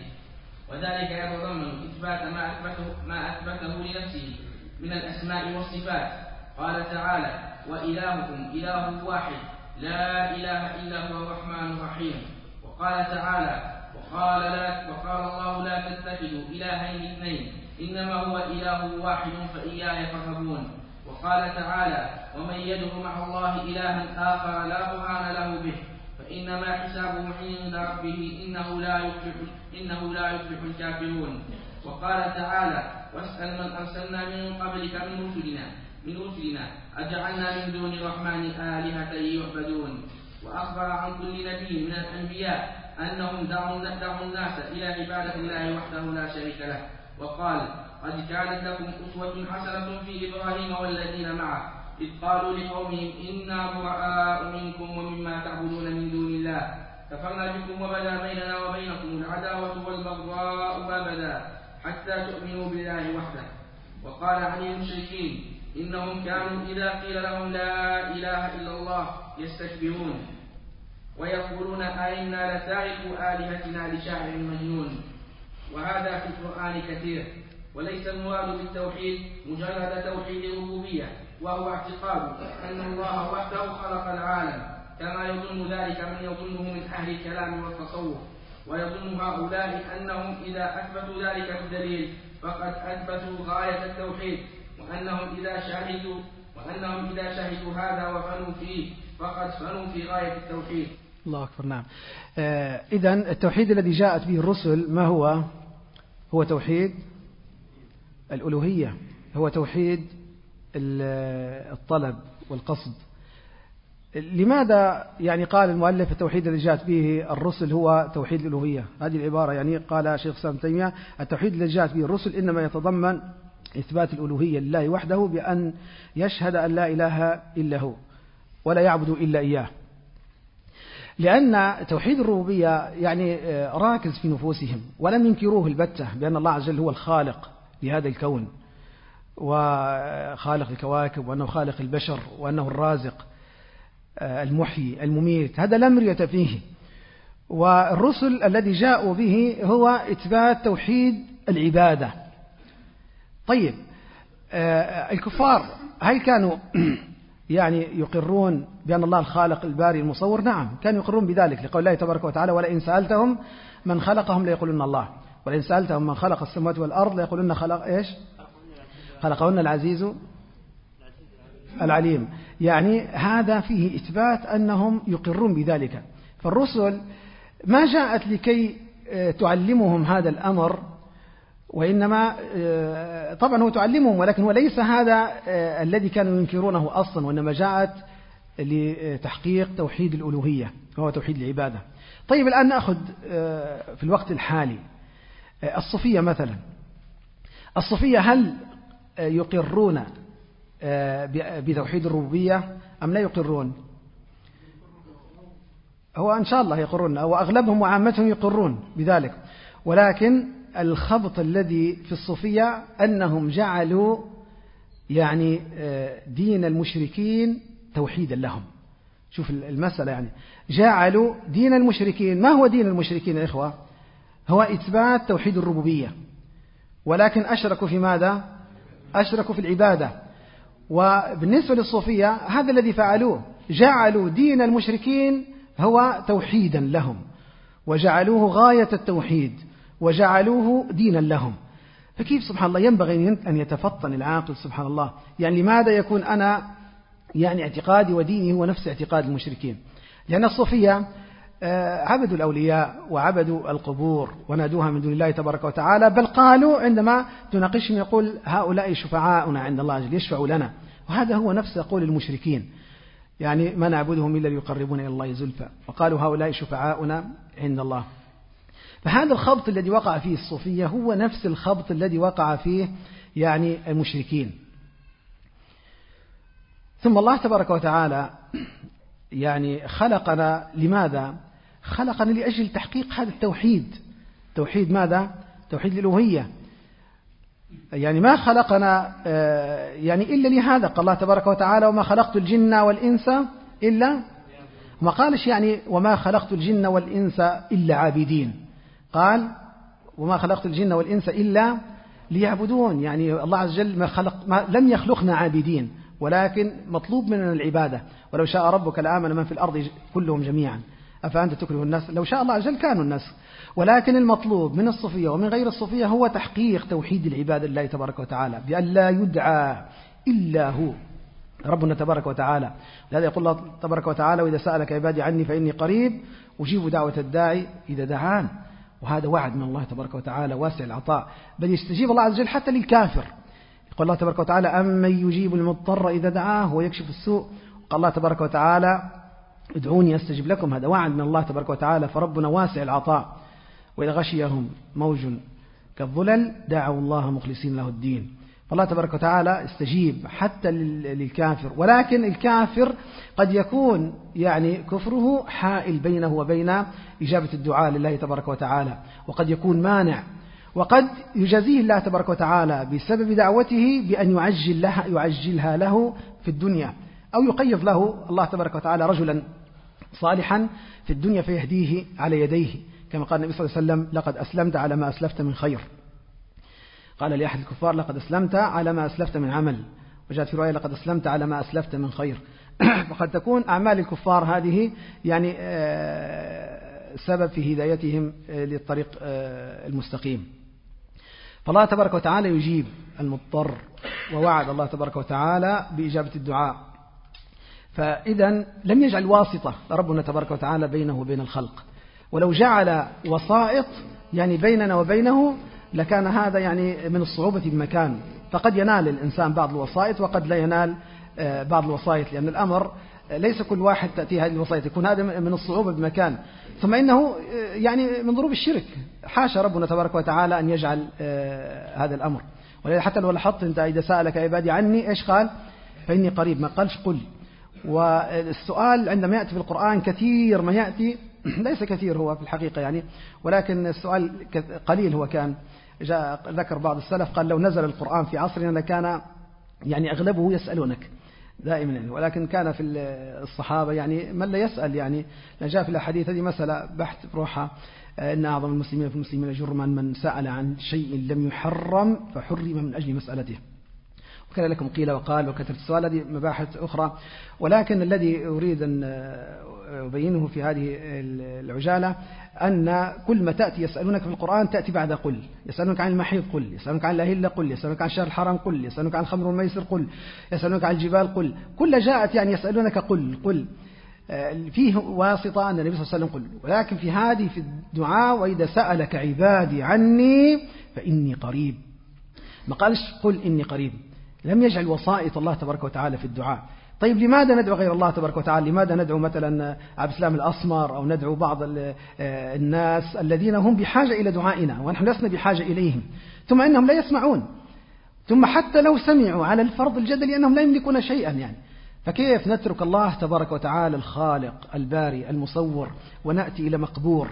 وذلك يتضمن إثبات ما أثبته ما أثبته لنفسه من الأسماء والصفات. قال تعالى وإلهكم إله واحد لا إله إلا هو الرحمن الرحيم. وقال تعالى وقال لا وقال الله لا تتخذوا إلهين اثنين. إنما هو إله واحد فإياي فارهبون وقال تعالى ومن يدعو مع الله إلها آخر لا برهان له به فإنما حسابه عند ربه إنه لا يفلح إنه لا يفلح الكافرون. وقال تعالى واسأل من أرسلنا من قبلك من رسلنا من رسلنا أجعلنا من دون الرحمن آلهة يعبدون. وأخبر عن كل نبي من الأنبياء أنهم دعوا الناس إلى عبادة الله وحده لا شريك له. وقال قد كانت لكم أسوة حسنة في إبراهيم والذين معه إذ قالوا لقومهم إنا براء منكم ومما تعبدون من دون الله كفرنا بكم وبدا بيننا وبينكم العداوة والبغضاء أبدا حتى تؤمنوا بالله وحده. وقال عن المشركين إنهم كانوا إذا قيل لهم لا إله إلا الله يستكبرون ويقولون أئنا لتاركوا آلهتنا لشاعر مجنون؟ وهذا في القرآن كثير وليس المراد بالتوحيد مجرد توحيد الربوبية وهو اعتقاد أن الله وحده خلق العالم كما يظن ذلك من يظنه من أهل الكلام والتصوف ويظن هؤلاء أنهم إذا أثبتوا ذلك بالدليل فقد أثبتوا غاية التوحيد وأنهم إذا شهدوا وأنهم إذا شهدوا هذا وفنوا فيه فقد فنوا في غاية التوحيد. الله أكبر نعم. آه إذا التوحيد الذي جاءت به الرسل ما هو؟ هو توحيد الألوهية هو توحيد الطلب والقصد. لماذا يعني قال المؤلف التوحيد الذي جاءت به الرسل هو توحيد الألوهية؟ هذه العبارة يعني قال شيخ سلام تيمية التوحيد الذي جاءت به الرسل إنما يتضمن إثبات الألوهية لله وحده بأن يشهد أن لا إله إلا هو ولا يعبد إلا إياه. لأن توحيد الربوبية يعني آه، راكز في نفوسهم ولم ينكروه البتة بأن الله عز وجل هو الخالق لهذا الكون وخالق الكواكب وأنه خالق البشر وأنه الرازق آه، المحيي المميت هذا لا مرية فيه. والرسل الذي جاءوا به هو إثبات توحيد العبادة. طيب آه، الكفار هل كانوا يعني يقرون بأن الله الخالق الباري المصور. نعم كانوا يقرون بذلك لقول الله تبارك وتعالى ولئن سألتهم من خلقهم ليقولون الله ولئن سألتهم من خلق السماوات والأرض ليقولون خلق إيش؟ خلقهن العزيز العليم. يعني هذا فيه إثبات أنهم يقرون بذلك. فالرسل ما جاءت لكي آه، تعلمهم هذا الأمر وإنما آه، طبعا هو تعلمهم ولكن هو ليس هذا آه، الذي كانوا ينكرونه أصلا وإنما جاءت لتحقيق توحيد الألوهية وهو توحيد العبادة. طيب الآن نأخذ في الوقت الحالي الصوفية مثلا. الصوفية هل يقرون آه، بتوحيد الربوبية أم لا يقرون؟ هو إن شاء الله يقرون وأغلبهم وعامتهم يقرون بذلك. ولكن الخبط الذي في الصوفية أنهم جعلوا يعني آه، دين المشركين توحيدا لهم. شوف المسألة يعني. جعلوا دين المشركين. ما هو دين المشركين يا إخوة؟ هو إثبات توحيد الربوبية. ولكن أشركوا في ماذا؟ أشركوا في العبادة. وبالنسبة للصوفية هذا الذي فعلوه. جعلوا دين المشركين هو توحيدا لهم. وجعلوه غاية التوحيد. وجعلوه دينا لهم. فكيف سبحان الله ينبغي أن يتفطن العاقل سبحان الله؟ يعني لماذا يكون أنا يعني اعتقادي وديني هو نفس اعتقاد المشركين؟ لأن الصوفية آه، عبدوا الأولياء وعبدوا القبور ونادوها من دون الله تبارك وتعالى بل قالوا عندما تناقشهم يقول هؤلاء شفعاؤنا عند الله جل يشفعوا لنا. وهذا هو نفس قول المشركين. يعني ما نعبدهم إلا ليقربون إلى الله زلفى. وقالوا هؤلاء شفعاؤنا عند الله. فهذا الخبط الذي وقع فيه الصوفية هو نفس الخبط الذي وقع فيه يعني المشركين. ثم الله تبارك وتعالى يعني خلقنا لماذا؟ خلقنا لأجل تحقيق هذا التوحيد. توحيد ماذا؟ توحيد الألوهية. يعني ما خلقنا آه، يعني إلا لهذا. قال الله تبارك وتعالى وما خلقت الجن والإنس إلا ما قالش يعني وما خلقت الجن والإنس إلا عابدين. قال وما خلقت الجن والإنس إلا ليعبدون. يعني الله عز وجل ما خلق ما لم يخلقنا عابدين ولكن مطلوب مننا العبادة. ولو شاء ربك لآمن من في الأرض كلهم جميعا. أفأنت تكره الناس؟ لو شاء الله عز وجل كانوا الناس. ولكن المطلوب من الصوفية ومن غير الصوفية هو تحقيق توحيد العبادة لله تبارك وتعالى بأن لا يدعى إلا هو ربنا تبارك وتعالى. لهذا يقول الله تبارك وتعالى وإذا سألك عبادي عني فإني قريب أجيب دعوة الداعي إذا دعان. وهذا وعد من الله تبارك وتعالى واسع العطاء. بل يستجيب الله عز وجل حتى للكافر. يقول الله تبارك وتعالى أمن يجيب المضطر إذا دعاه ويكشف السوء؟ قال الله تبارك وتعالى ادعوني أستجب لكم. هذا وعد من الله تبارك وتعالى. فربنا واسع العطاء. وإذا غشيهم موج كالظلل دعوا الله مخلصين له الدين. فالله تبارك وتعالى استجيب حتى للكافر. ولكن الكافر قد يكون يعني كفره حائل بينه وبين إجابة الدعاء لله تبارك وتعالى وقد يكون مانع. وقد يجازيه الله تبارك وتعالى بسبب دعوته بأن يعجل لها يعجلها له في الدنيا أو يقيض له الله تبارك وتعالى رجلا صالحا في الدنيا فيهديه على يديه. كما قال النبي صلى الله عليه وسلم لقد أسلمت على ما أسلفت من خير. قال لأحد الكفار لقد أسلمت على ما أسلفت من عمل. وجاءت في رواية لقد أسلمت على ما أسلفت من خير. وقد تكون أعمال الكفار هذه يعني آه، سبب في هدايتهم آه، للطريق آه، المستقيم. فالله تبارك وتعالى يجيب المضطر ووعد الله تبارك وتعالى بإجابة الدعاء. فإذا لم يجعل واسطة ربنا تبارك وتعالى بينه وبين الخلق. ولو جعل وسائط يعني بيننا وبينه لكان هذا يعني من الصعوبة بمكان فقد ينال الإنسان بعض الوسائط وقد لا ينال آه، بعض الوسائط لأن الأمر آه، ليس كل واحد تأتيه هذه الوسائط يكون هذا من الصعوبة بمكان ثم إنه آه، يعني من ضروب الشرك. حاشا ربنا تبارك وتعالى أن يجعل هذا الأمر. حتى لو لاحظت أنت إذا سألك عبادي عني إيش قال؟ فإني قريب. ما قالش قل. والسؤال عندما يأتي في القرآن كثير ما يأتي ليس كثير هو في الحقيقة يعني ولكن السؤال قليل هو كان. جاء ذكر بعض السلف قال لو نزل القرآن في عصرنا لكان يعني أغلبه يسألونك دائما يعني ولكن كان في الصحابة يعني من لا يسأل يعني. جاء في الأحاديث هذه مسألة بحث بروحها إن أعظم المسلمين في المسلمين جرما من سأل عن شيء لم يحرم فحرم من أجل مسألته. وكان لكم قيل وقال وكثرة السؤال هذه مباحث أخرى. ولكن الذي أريد أن أبينه في هذه العجالة أن كل ما تأتي يسألونك في القرآن تأتي بعد قل يسألونك عن المحيط قل يسألونك عن الأهلة قل يسألونك عن الشهر الحرام قل يسألونك عن الخمر والميسر قل يسألونك عن الجبال قل. كل جاءت يعني يسألونك قل قل. فيه واسطة أن النبي صلى الله عليه وسلم قل. ولكن في هذه في الدعاء وإذا سألك عبادي عني فإني قريب. ما قالش قل إني قريب. لم يجعل وسائط الله تبارك وتعالى في الدعاء. طيب لماذا ندعو غير الله تبارك وتعالى؟ لماذا ندعو مثلا عبد السلام الأسمر أو ندعو بعض آه، الناس الذين هم بحاجة إلى دعائنا ونحن لسنا بحاجة إليهم ثم إنهم لا يسمعون ثم حتى لو سمعوا على الفرض الجدلي أنهم لا يملكون شيئا يعني. فكيف نترك الله تبارك وتعالى الخالق الباري المصور ونأتي إلى مقبور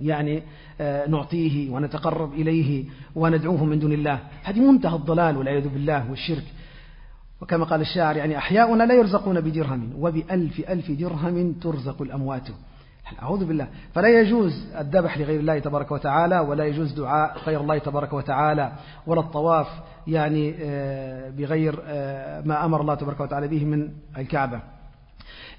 يعني آه، نعطيه ونتقرب إليه وندعوه من دون الله؟ هذه منتهى الضلال والعياذ بالله والشرك. وكما قال الشاعر يعني أحياؤنا لا يرزقون بدرهم وبألف ألف درهم ترزق الأموات. أعوذ بالله؟ فلا يجوز الذبح لغير الله تبارك وتعالى ولا يجوز دعاء غير الله تبارك وتعالى ولا الطواف يعني آه، بغير آه، ما أمر الله تبارك وتعالى به من الكعبة.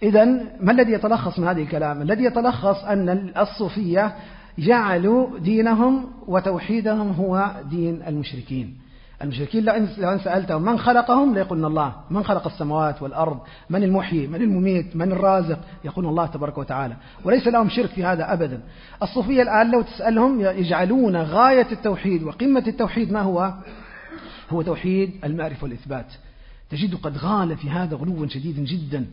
إذا ما الذي يتلخص من هذه الكلام؟ الذي يتلخص أن الصوفية جعلوا دينهم وتوحيدهم هو دين المشركين. المشركين لو أن سألتهم من خلقهم؟ ليقولون الله. من خلق السماوات والأرض؟ من المحيي؟ من المميت؟ من الرازق؟ يقولون الله تبارك وتعالى. وليس لهم شرك في هذا أبدا. الصوفية الآن لو تسألهم يجعلون غاية التوحيد وقمة التوحيد ما هو؟ هو توحيد المعرفة والإثبات. تجد قد غال في هذا غلوا شديدا جدا.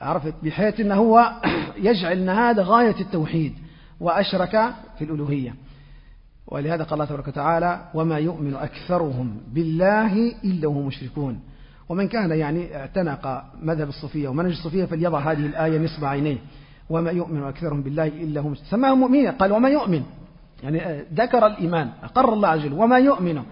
عرفت؟ بحيث أنه هو يجعل أن هذا غاية التوحيد. وأشرك في الألوهية. ولهذا قال الله تبارك وتعالى وما يؤمن أكثرهم بالله إلا وهم مشركون. ومن كان يعني اعتنق مذهب الصوفية ومنهج الصوفية فليضع هذه الآية نصب عينيه. وما يؤمن أكثرهم بالله إلا هم سماهم مؤمنين قال وما يؤمن يعني ذكر الإيمان أقر الله عز وجل وما يؤمن.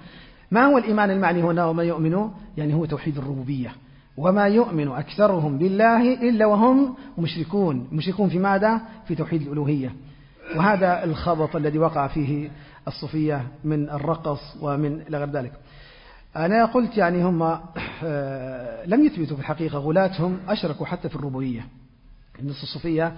ما هو الإيمان المعني هنا وما يؤمن؟ يعني هو توحيد الربوبية. وما يؤمن أكثرهم بالله إلا وهم مشركون. مشركون في ماذا؟ في توحيد الألوهية. وهذا الخبط الذي وقع فيه الصوفية من الرقص ومن إلى غير ذلك. أنا قلت يعني هم آه، لم يثبتوا في الحقيقة غلاتهم أشركوا حتى في الربوبية. النص الصوفية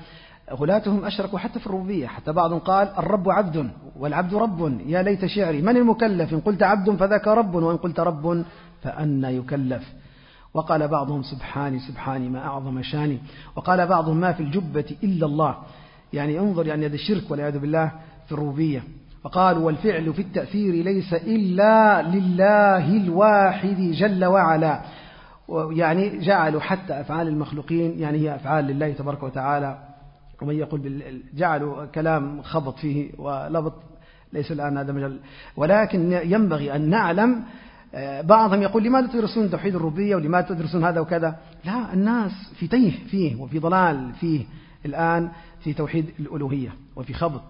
غلاتهم أشركوا حتى في الربوبية. حتى بعضهم قال الرب عبد والعبد رب يا ليت شعري. من المكلف؟ إن قلت عبد فذاك رب وإن قلت رب فأنا يكلف. وقال بعضهم سبحاني سبحاني ما أعظم شاني. وقال بعضهم ما في الجبة إلا الله. يعني انظر يعني هذا الشرك والعياذ بالله في الربوبية. وقالوا والفعل في التأثير ليس إلا لله الواحد جل وعلا. يعني جعلوا حتى أفعال المخلوقين يعني هي أفعال لله تبارك وتعالى. ومن يقول جعلوا كلام خبط فيه ولبط ليس الآن هذا مجال. ولكن ينبغي أن نعلم آه، بعضهم يقول لماذا تدرسون توحيد الربوبية ولماذا تدرسون هذا وكذا؟ لا الناس في تيه فيه وفي ضلال فيه الآن في توحيد الألوهية وفي خبط.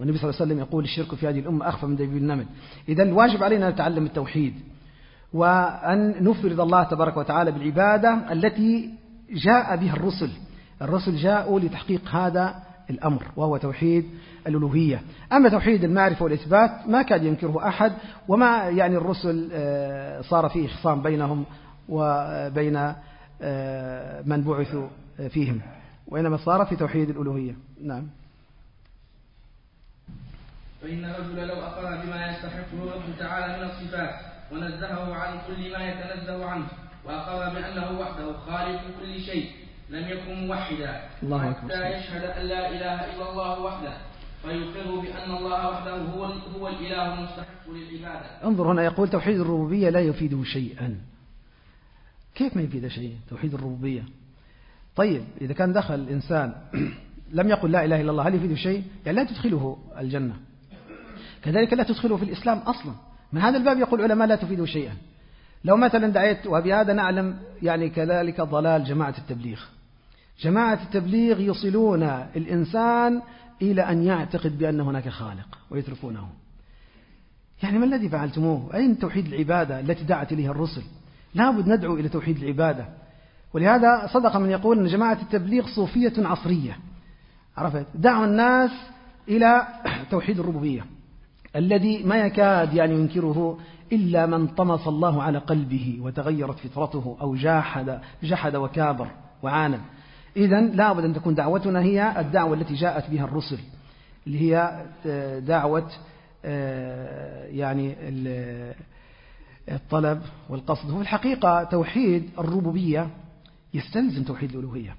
والنبي صلى الله عليه وسلم يقول الشرك في هذه الأمة أخفى من دبيب النمل. إذا الواجب علينا أن نتعلم التوحيد وأن نفرد الله تبارك وتعالى بالعبادة التي جاء بها الرسل. الرسل جاءوا لتحقيق هذا الأمر وهو توحيد الألوهية. أما توحيد المعرفة والإثبات ما كاد ينكره أحد وما يعني الرسل آه، صار فيه خصام بينهم وبين آه، من بعثوا فيهم. وإنما صار في توحيد الألوهية. نعم. فإن الرجل لو أقر بما يستحقه رب تعالى من الصفات ونزهه عن كل ما يتنزه عنه وأقر بأنه وحده خالق كل شيء لم يكن موحدا الله حتى يشهد أن لا إله إلا الله وحده فيقر بأن الله وحده هو هو الإله المستحق للعبادة. انظر هنا يقول توحيد الربوبية لا يفيده شيئا. كيف ما يفيد شيء توحيد الربوبية؟ طيب إذا كان دخل الإنسان لم يقل لا إله إلا الله هل يفيده شيء؟ يعني لا تدخله الجنة كذلك لا تدخله في الإسلام أصلا. من هذا الباب يقول العلماء لا تفيده شيئا. لو مثلا دعيت وبهذا نعلم يعني كذلك ضلال جماعة التبليغ. جماعة التبليغ يصلون الإنسان إلى أن يعتقد بأن هناك خالق ويتركونه. يعني ما الذي فعلتموه؟ أين توحيد العبادة التي دعت إليها الرسل؟ لابد ندعو إلى توحيد العبادة. ولهذا صدق من يقول أن جماعة التبليغ صوفية عصرية. عرفت؟ دعوا الناس إلى توحيد الربوبية. الذي ما يكاد يعني ينكره إلا من طمس الله على قلبه وتغيرت فطرته أو جاحد جحد وكابر وعاند إذا لابد أن تكون دعوتنا هي الدعوة التي جاءت بها الرسل اللي هي دعوة آه، يعني الطلب والقصد. هو الحقيقة توحيد الربوبية يستلزم توحيد الألوهية.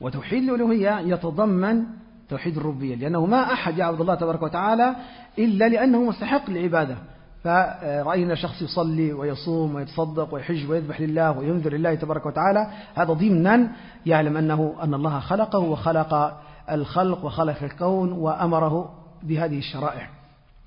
وتوحيد الألوهية يتضمن توحيد الربوبية لأنه ما أحد يعبد الله تبارك وتعالى إلا لأنه مستحق للعبادة فرأينا شخص يصلي ويصوم ويتصدق ويحج ويذبح لله وينذر لله تبارك وتعالى. هذا ضمنا يعلم أنه أن الله خلقه وخلق الخلق وخلق الكون وأمره بهذه الشرائع.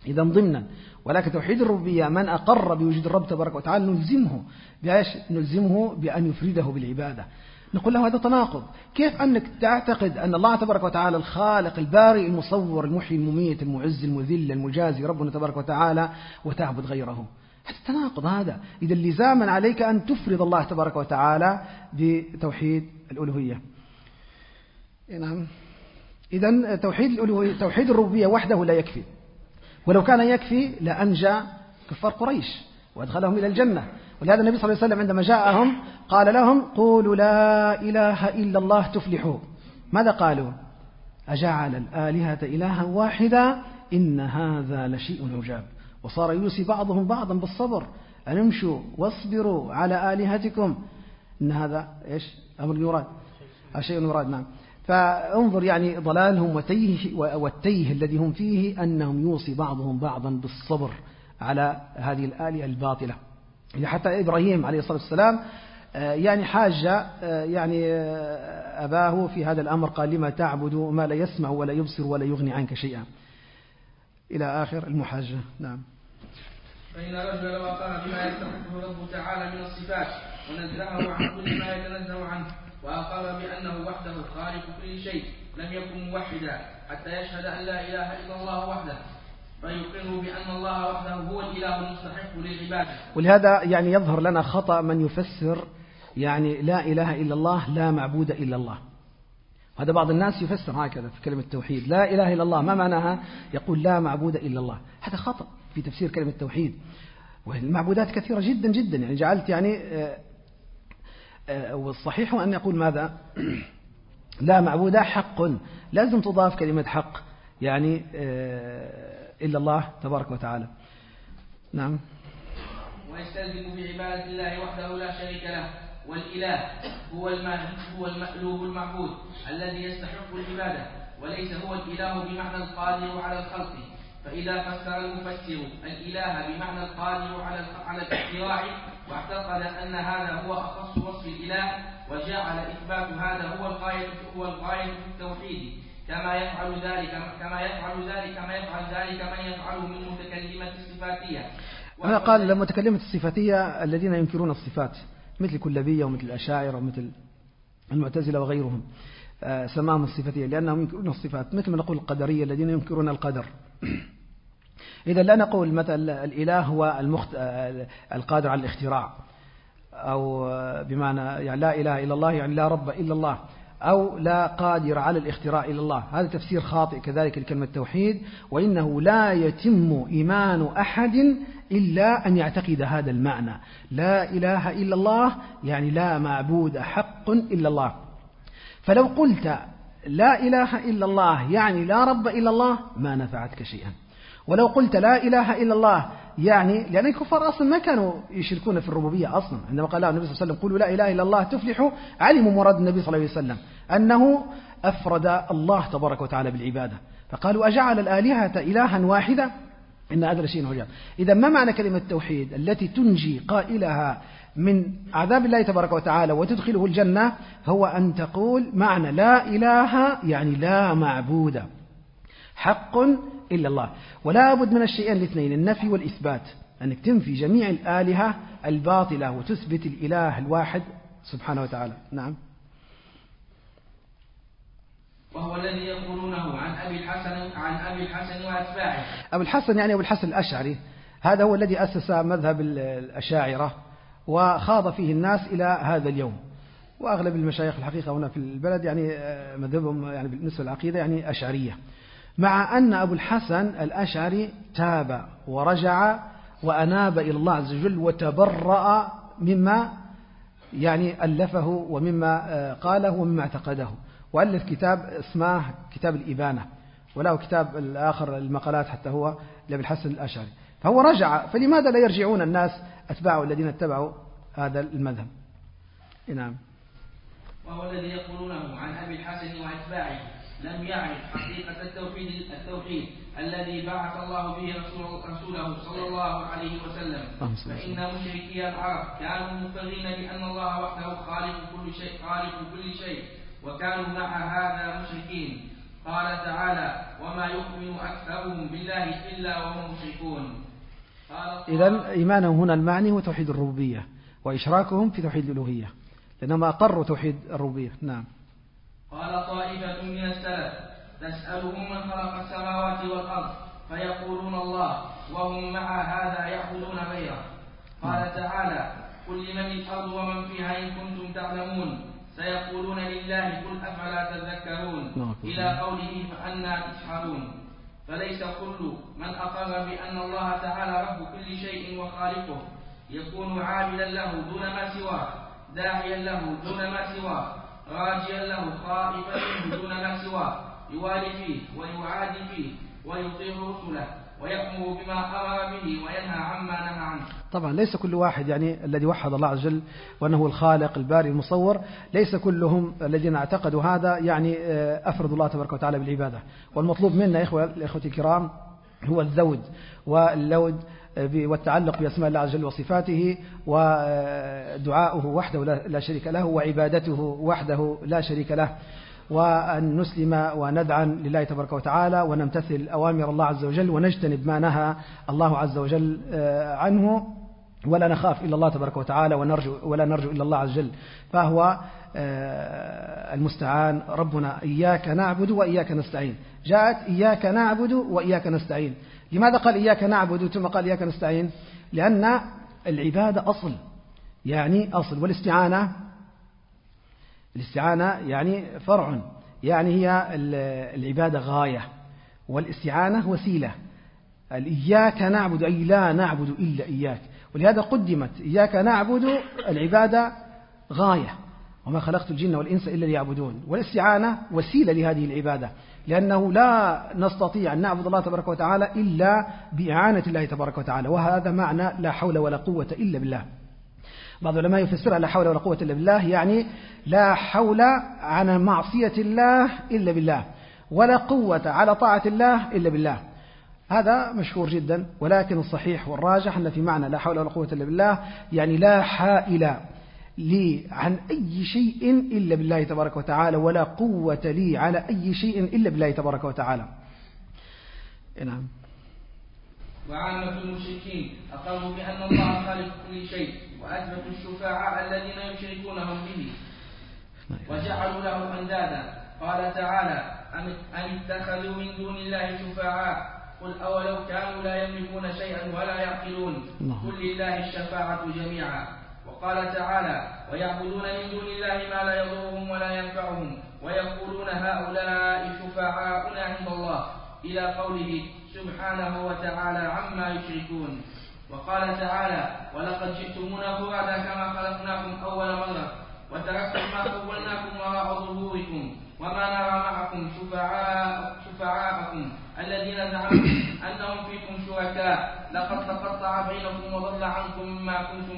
إذا ضمنا. ولكن توحيد الربوبية من أقر بوجود الرب تبارك وتعالى نلزمه. بأيش؟ نلزمه بأن يفرده بالعبادة. نقول له هذا تناقض. كيف أنك تعتقد أن الله تبارك وتعالى الخالق البارئ المصور المحيي المميت المعز المذل المجازي ربنا تبارك وتعالى وتعبد غيره؟ هذا تناقض هذا. إذا لزاما عليك أن تفرض الله تبارك وتعالى بتوحيد الألوهية. نعم. إذا توحيد الألوهية توحيد الربوبية وحده لا يكفي. ولو كان يكفي لأنجى كفار قريش وأدخلهم إلى الجنة. ولهذا النبي صلى الله عليه وسلم عندما جاءهم قال لهم قولوا لا إله إلا الله تفلحوا. ماذا قالوا؟ أجعل الآلهة إلها واحدا إن هذا لشيء عجاب. وصار يوصي بعضهم بعضا بالصبر. أن امشوا واصبروا على آلهتكم. إن هذا إيش؟ أمر يراد. شيء يراد نعم. فانظر يعني ضلالهم وتيه والتيه الذي هم فيه أنهم يوصي بعضهم بعضا بالصبر على هذه الآلهة الباطلة. حتى إبراهيم عليه الصلاة والسلام آه، يعني حاج آه، يعني آه، أباه في هذا الأمر قال لما تعبد ما لا يسمع ولا يبصر ولا يغني عنك شيئا. إلى آخر المحاجة نعم. فإن الرجل لو أقام بما يستحقه ربه تعالى من الصفات ونزهه عن كل ما يتنزه عنه وأقام بأنه وحده خالق كل شيء لم يكن موحدا حتى يشهد أن لا إله إلا الله وحده. ولهذا يعني يظهر لنا خطأ من يفسر يعني لا إله إلا الله لا معبود إلا الله. هذا بعض الناس يفسر هكذا في كلمة التوحيد. لا إله إلا الله ما معناها؟ يقول لا معبود إلا الله. هذا خطأ في تفسير كلمة التوحيد. والمعبودات كثيرة جدا جدا. يعني جعلت يعني آه، آه، والصحيح أن يقول ماذا؟ لا معبود حق. لازم تضاف كلمة حق. يعني آه، إلا الله تبارك وتعالى. نعم. ويستلزم بعبادة الله وحده لا شريك له والإله هو هو المألوه المعبود الذي يستحق العبادة وليس هو الإله بمعنى القادر على الخلق. فإذا فسر المفسر الإله بمعنى القادر على على الاختراع واعتقد أن هذا هو أخص وصف الإله وجعل إثبات هذا هو الغاية هو الغاية في التوحيد. كما يفعل ذلك كما يفعل ذلك كما يفعل ذلك من يفعله من متكلمة الصفاتية. هنا قال المتكلمة الصفاتية الذين ينكرون الصفات مثل الكلابية ومثل الأشاعرة ومثل المعتزلة وغيرهم. آه، سماهم الصفاتية لأنهم ينكرون الصفات مثل ما نقول القدرية الذين ينكرون القدر. إذا لا نقول مثلا الإله هو المخت... القادر على الاختراع أو بمعنى يعني لا إله إلا الله يعني لا رب إلا الله. أو لا قادر على الاختراع إلا الله. هذا تفسير خاطئ كذلك لكلمة التوحيد. وإنه لا يتم إيمان أحد إلا أن يعتقد هذا المعنى. لا إله إلا الله يعني لا معبود حق إلا الله. فلو قلت لا إله إلا الله يعني لا رب إلا الله ما نفعتك شيئا. ولو قلت لا إله إلا الله يعني لأن الكفار أصلا ما كانوا يشركون في الربوبية أصلا. عندما قال النبي صلى الله عليه وسلم قولوا لا إله إلا الله تفلحوا. علموا مراد النبي صلى الله عليه وسلم أنه أفرد الله تبارك وتعالى بالعبادة. فقالوا أجعل الآلهة إلها واحدة إن هذا لشيء عجاب. إذا ما معنى كلمة التوحيد التي تنجي قائلها من عذاب الله تبارك وتعالى وتدخله الجنة؟ هو أن تقول معنى لا إله يعني لا معبود. حق إلا الله. ولا بد من الشيئين الاثنين النفي والإثبات. أنك تنفي جميع الآلهة الباطلة وتثبت الإله الواحد سبحانه وتعالى. نعم. وهو الذي يقولونه عن أبي الحسن عن أبي الحسن وأتباعه. أبو الحسن يعني أبو الحسن الأشعري. هذا هو الذي أسس مذهب الأشاعرة وخاض فيه الناس إلى هذا اليوم. وأغلب المشايخ الحقيقة هنا في البلد يعني آه، مذهبهم يعني بالنسبة للعقيدة يعني أشعرية. مع أن أبو الحسن الأشعري تاب ورجع وأناب إلى الله عز وجل وتبرأ مما يعني ألفه ومما آه، قاله ومما اعتقده. وألف كتاب اسمه كتاب الإبانة وله كتاب الآخر المقالات حتى هو لأبي الحسن الأشعري. فهو رجع فلماذا لا يرجعون الناس أتباعه الذين اتبعوا هذا المذهب؟ نعم. وهو الذي يقولونه عن أبي الحسن وأتباعه. لم يعرف حقيقة التوحيد التوحيد الذي بعث الله به رسوله صلى الله عليه وسلم. فإن مشركي العرب كانوا مقرين بأن الله وحده خالق كل شيء خالق كل شيء وكانوا مع هذا مشركين. قال تعالى وما يؤمن أكثرهم بالله إلا وهم مشركون. إذا إيمانهم هنا المعني هو توحيد الربوبية وإشراكهم في توحيد الألوهية لأنهم أقروا توحيد الربوبية. نعم. قال طائفة من السلف تسألهم من خلق السماوات والأرض فيقولون الله وهم مع هذا يعبدون غيره. قال تعالى قل لمن الأرض ومن فيها إن كنتم تعلمون سيقولون لله قل أفلا تذكرون إلى قوله فأنا تسحرون. فليس كل من أقر بأن الله تعالى رب كل شيء وخالقه يكون عابدا له دون ما سواه داعيا له دون ما سواه راجيا له خائفا منه دون ما سواه يوالي فيه ويعادي فيه ويطيع رسله ويأمر بما أمر به وينهى عما نهى عنه. طبعا ليس كل واحد يعني الذي وحد الله عز وجل وأنه الخالق الباري المصور. ليس كلهم الذين اعتقدوا هذا يعني آه، أفرضوا الله تبارك وتعالى بالعبادة. والمطلوب منا إخوة الإخوة الكرام هو الذود. واللود والتعلق بأسماء الله عز وجل وصفاته ودعاؤه وحده لا شريك له وعبادته وحده لا شريك له. وأن نسلم وندعا لله تبارك وتعالى ونمتثل أوامر الله عز وجل ونجتنب ما نهى الله عز وجل آه، عنه. ولا نخاف إلا الله تبارك وتعالى ونرجو ولا نرجو إلا الله عز وجل. فهو آه، المستعان. ربنا إياك نعبد وإياك نستعين. جاءت إياك نعبد وإياك نستعين. لماذا قال إياك نعبد ثم قال إياك نستعين؟ لأن العبادة أصل يعني أصل والاستعانة الاستعانة يعني فرع يعني هي العبادة غاية والاستعانة وسيلة. إياك نعبد أي لا نعبد إلا إياك. ولهذا قدمت إياك نعبد العبادة غاية. وما خلقت الجن والإنس إلا ليعبدون. والاستعانة وسيلة لهذه العبادة لأنه لا نستطيع أن نعبد الله تبارك وتعالى إلا بإعانة الله تبارك وتعالى وهذا معنى لا حول ولا قوة إلا بالله. بعض العلماء يفسرها لا حول ولا قوة إلا بالله يعني لا حول عن معصية الله إلا بالله ولا قوة على طاعة الله إلا بالله. هذا مشهور جدا ولكن الصحيح والراجح أن في معنى لا حول ولا قوة إلا بالله يعني لا حائل لي عن أي شيء إلا بالله تبارك وتعالى ولا قوة لي على أي شيء إلا بالله تبارك وتعالى. نعم. وعامة المشركين أقروا بأن الله خالق كل شيء وأثبتوا الشفعاء الذين يشركونهم به. وجعلوا له أندادا. قال تعالى أم اتخذوا من دون الله شفعاء قل أولو كانوا لا يملكون شيئا ولا يعقلون. قل لله الشفاعة جميعا. وقال تعالى ويعبدون من دون الله ما لا يضرهم ولا ينفعهم ويقولون هؤلاء شفعاؤنا عند الله إلى قوله سبحانه وتعالى عما يشركون. وقال تعالى ولقد جئتمونا فرادا كما خلقناكم أول مرة وتركتم ما خولناكم وراء ظهوركم وما نرى معكم شفعاء شفعاءكم. الذين زعمتم أنهم فيكم شركاء. لقد تقطع بينكم وضل عنكم ما كنتم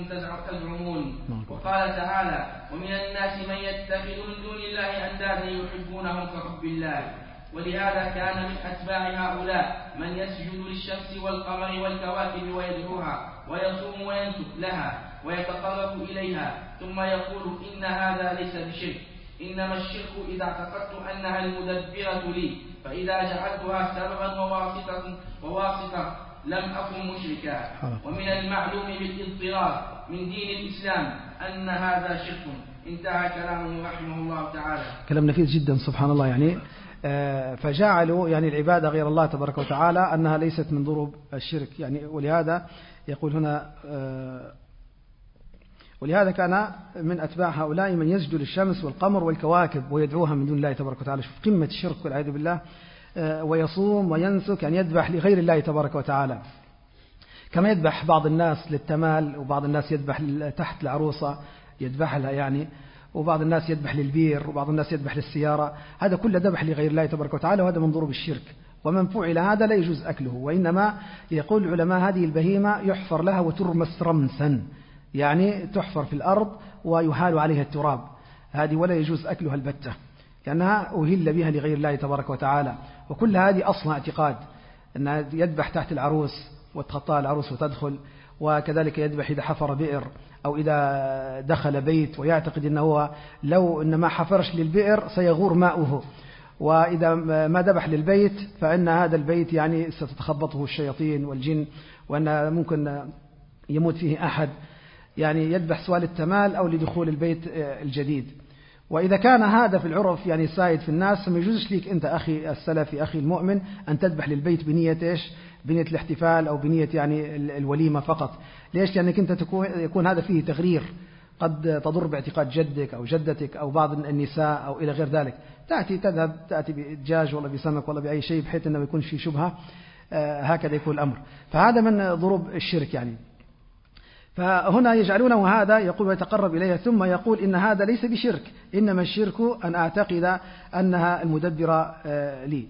تزعمون. وقال تعالى ومن الناس من يتخذ من دون الله أندادا يحبونهم كحب الله. ولهذا كان من أتباع هؤلاء من يسجد للشمس والقمر والكواكب ويدعوها ويصوم وينسك لها ويتقرب إليها. ثم يقول إن هذا ليس بشرك. إنما الشرك إذا اعتقدت أنها المدبرة لي. فإذا جعلتها سببا وواسطة وواسطة لم أكن مشركا. ومن المعلوم بالاضطرار من دين الإسلام أن هذا شرك. انتهى كلامه رحمه الله تعالى. كلام نفيس جدا سبحان الله يعني آه، فجعلوا يعني العبادة غير الله تبارك وتعالى أنها ليست من ضروب الشرك. يعني ولهذا يقول هنا آه، ولهذا كان من أتباع هؤلاء من يسجد للشمس والقمر والكواكب ويدعوها من دون الله تبارك وتعالى. شوف قمة الشرك والعياذ بالله. آه، ويصوم وينسك يعني يذبح لغير الله تبارك وتعالى. كما يذبح بعض الناس للتمال وبعض الناس يذبح تحت العروسة يذبح لها يعني. وبعض الناس يذبح للبير وبعض الناس يذبح للسيارة. هذا كله ذبح لغير الله تبارك وتعالى وهذا من ضروب الشرك ومن فعل هذا لا يجوز أكله. وإنما يقول العلماء هذه البهيمة يحفر لها وترمس رمسا. يعني تحفر في الأرض ويهال عليها التراب. هذه ولا يجوز أكلها البتة لأنها أهل بها لغير الله تبارك وتعالى. وكل هذه أصلها اعتقاد أنها يذبح تحت العروس وتخطى العروس وتدخل وكذلك يذبح إذا حفر بئر أو إذا دخل بيت ويعتقد أنه لو إن ما حفرش للبئر سيغور ماؤه. وإذا ما ذبح للبيت فإن هذا البيت يعني ستتخبطه الشياطين والجن وأن ممكن يموت فيه أحد. يعني يذبح سؤال التمال أو لدخول البيت الجديد. وإذا كان هذا في العرف يعني سائد في الناس فما يجوزش ليك أنت أخي السلفي أخي المؤمن أن تذبح للبيت بنية إيش؟ بنية الاحتفال أو بنية يعني الوليمة فقط. ليش؟ لأنك أنت تكون يكون هذا فيه تغرير. قد تضر باعتقاد جدك أو جدتك أو بعض النساء أو إلى غير ذلك. تأتي تذهب تأتي بدجاج ولا بسمك ولا بأي شيء بحيث أنه يكون في شبهة آه، هكذا يكون الأمر. فهذا من ضروب الشرك يعني. فهنا يجعلونه هذا يقول ويتقرب إليها ثم يقول إن هذا ليس بشرك إنما الشرك أن أعتقد أنها المدبرة آه، لي.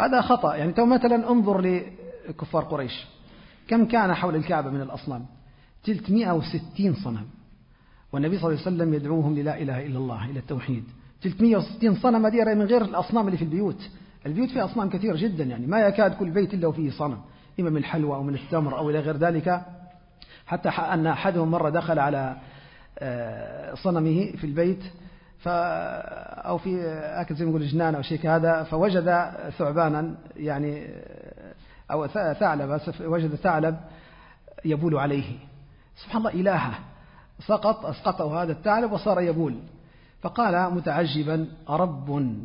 هذا خطأ. يعني تو مثلا انظر لكفار قريش. كم كان حول الكعبة من الأصنام؟ 360 صنم. والنبي صلى الله عليه وسلم يدعوهم للا إله إلا الله إلى التوحيد. 360 صنم هذه من غير الأصنام اللي في البيوت. البيوت فيها أصنام كثيرة جدا يعني. ما يكاد كل بيت إلا وفيه صنم. إما من الحلوى أو من التمر أو إلى غير ذلك. حتى أن أحدهم مرة دخل على آه، صنمه في البيت ف أو في أكل زي ما نقول جنان أو شيء كهذا فوجد ثعبانا يعني أو ثعلب وجد ثعلب يبول عليه. سبحان الله إلهه. سقط أسقطه هذا الثعلب وصار يبول. فقال متعجبا رب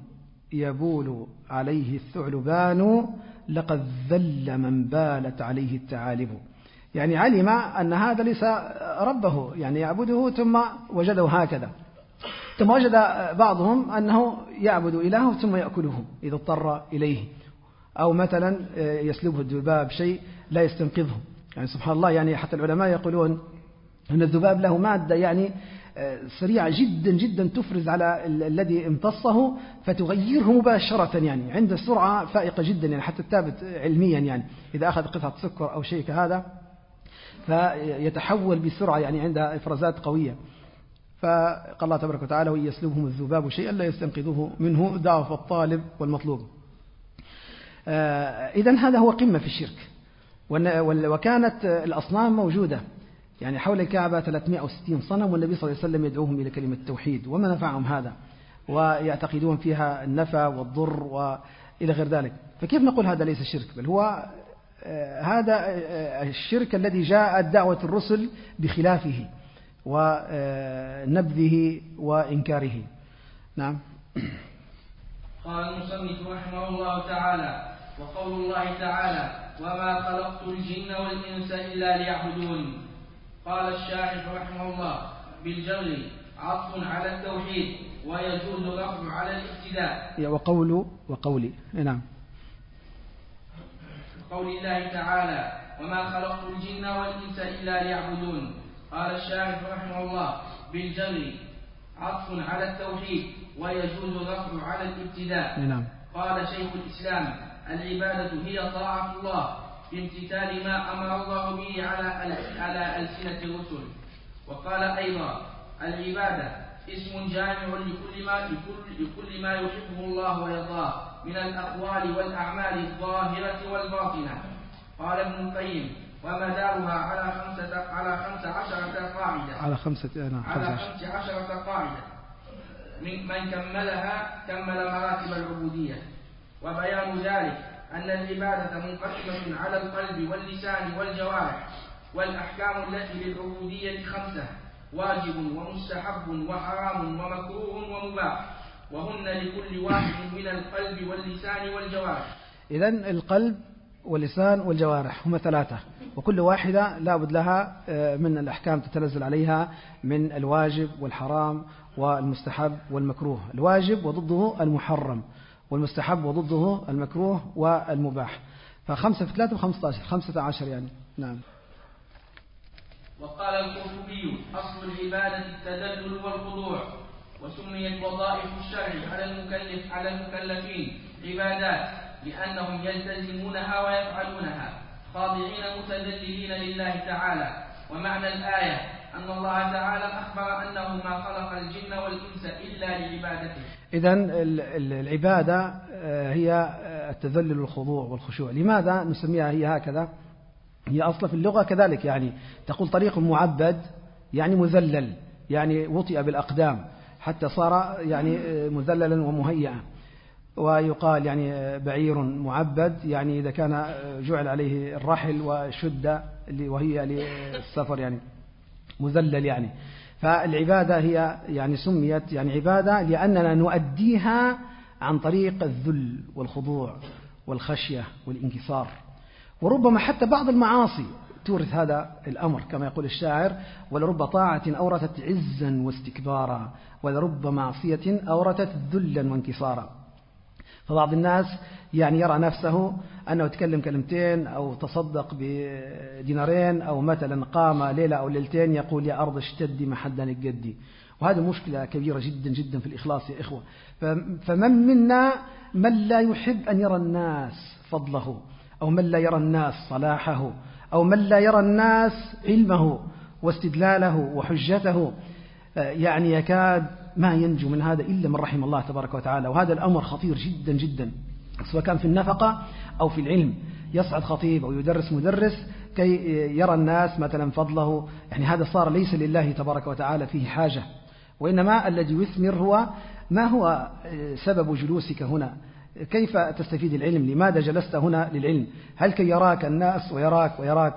يبول عليه الثعلبان لقد ذل من بالت عليه الثعالب. يعني علم أن هذا ليس ربه يعني يعبده ثم وجده هكذا. ثم وجد بعضهم أنه يعبد إلهه ثم يأكله إذا اضطر إليه. أو مثلا يسلبه الذباب شيء لا يستنقذه. يعني سبحان الله يعني حتى العلماء يقولون أن الذباب له مادة يعني سريعة جدا جدا تفرز على الذي امتصه فتغيره مباشرة يعني عند سرعة فائقة جدا يعني حتى الثابت علميا يعني إذا أخذ قطعة سكر أو شيء كهذا. فيتحول بسرعة يعني عندها إفرازات قوية. فقال الله تبارك وتعالى وإن يسلبهم الذباب شيئا لا يستنقذوه منه ضعف الطالب والمطلوب. آه، إذا هذا هو قمة في الشرك. وكانت الأصنام موجودة. يعني حول الكعبة 360 صنم والنبي صلى الله عليه وسلم يدعوهم إلى كلمة التوحيد وما نفعهم هذا؟ ويعتقدون فيها النفع والضر وإلى غير ذلك. فكيف نقول هذا ليس شرك؟ بل هو هذا آه، الشرك الذي جاءت دعوة الرسل بخلافه ونبذه وإنكاره. نعم. قال المصنف رحمه الله تعالى وقول الله تعالى وما خلقت الجن والإنس إلا ليعبدون. قال الشاعر رحمه الله بالجر عطف على التوحيد ويجوز الرفع على الابتداء. وقول وقولي. نعم. قول الله تعالى وما خلقت الجن والإنس إلا ليعبدون قال الشاعر رحمه الله بالجر عطف على التوحيد ويجوز الرفع على الابتداء نعم. قال شيخ الإسلام العبادة هي طاعة الله بامتثال ما أمر الله به على على ألسنة الرسل وقال أيضا العبادة اسم جامع لكل ما لكل, لكل ما يحبه الله ويرضاه من الأقوال والأعمال الظاهرة والباطنة. قال ابن القيم ومدارها على خمسة على خمس عشرة قاعدة. على خمسة نعم على خمس عشرة. قاعدة. من, من كملها كمل مراتب العبودية. وبيان ذلك أن العبادة منقسمة على القلب واللسان والجوارح والأحكام التي للعبودية خمسة واجب ومستحب وحرام ومكروه ومباح. وهن لكل واحد من القلب واللسان والجوارح. إذا القلب واللسان والجوارح هما ثلاثة وكل واحدة لابد لها آه، من الأحكام تتنزل عليها من الواجب والحرام والمستحب والمكروه. الواجب وضده المحرم والمستحب وضده المكروه والمباح. فخمسة في ثلاثة وخمسة عشر خمسة عشر يعني. نعم. وقال القرطبي أصل العبادة التدلل والخضوع. وسميت وظائف الشرع على المكلف على المكلفين عبادات لأنهم يلتزمونها ويفعلونها. خاضعين متذللين لله تعالى. ومعنى الآية أن الله تعالى أخبر أنه ما خلق الجن والإنس إلا لعبادته. إذا العبادة آه، هي التذلل والخضوع والخشوع. لماذا نسميها هي هكذا؟ هي أصلا في اللغة كذلك يعني تقول طريق معبد يعني مذلل يعني وطئ بالأقدام. حتى صار يعني مذللا ومهيئا. ويقال يعني بعير معبد يعني إذا كان جعل عليه الرحل وشد وهي للسفر يعني مذلل يعني. فالعبادة هي يعني سميت يعني عبادة لأننا نؤديها عن طريق الذل والخضوع والخشية والانكسار. وربما حتى بعض المعاصي تورث هذا الأمر كما يقول الشاعر ولرب طاعة أورثت عزا واستكبارا ولرب معصية أورثت ذلا وانكسارا. فبعض الناس يعني يرى نفسه أنه يتكلم كلمتين أو تصدق بدينارين أو مثلا قام ليلة أو ليلتين يقول يا أرض اشتدي ما حدا قدي وهذه مشكلة كبيرة جدا جدا في الإخلاص يا إخوة. فمن منا من لا يحب أن يرى الناس فضله أو من لا يرى الناس صلاحه أو من لا يرى الناس علمه واستدلاله وحجته يعني يكاد ما ينجو من هذا إلا من رحم الله تبارك وتعالى. وهذا الأمر خطير جدا جدا. سواء كان في النفقة أو في العلم. يصعد خطيب أو يدرس مدرس كي يرى الناس مثلا فضله. يعني هذا صار ليس لله تبارك وتعالى فيه حاجة. وإنما الذي يثمر هو ما هو سبب جلوسك هنا. كيف تستفيد العلم؟ لماذا جلست هنا للعلم؟ هل كي يراك الناس ويراك ويراك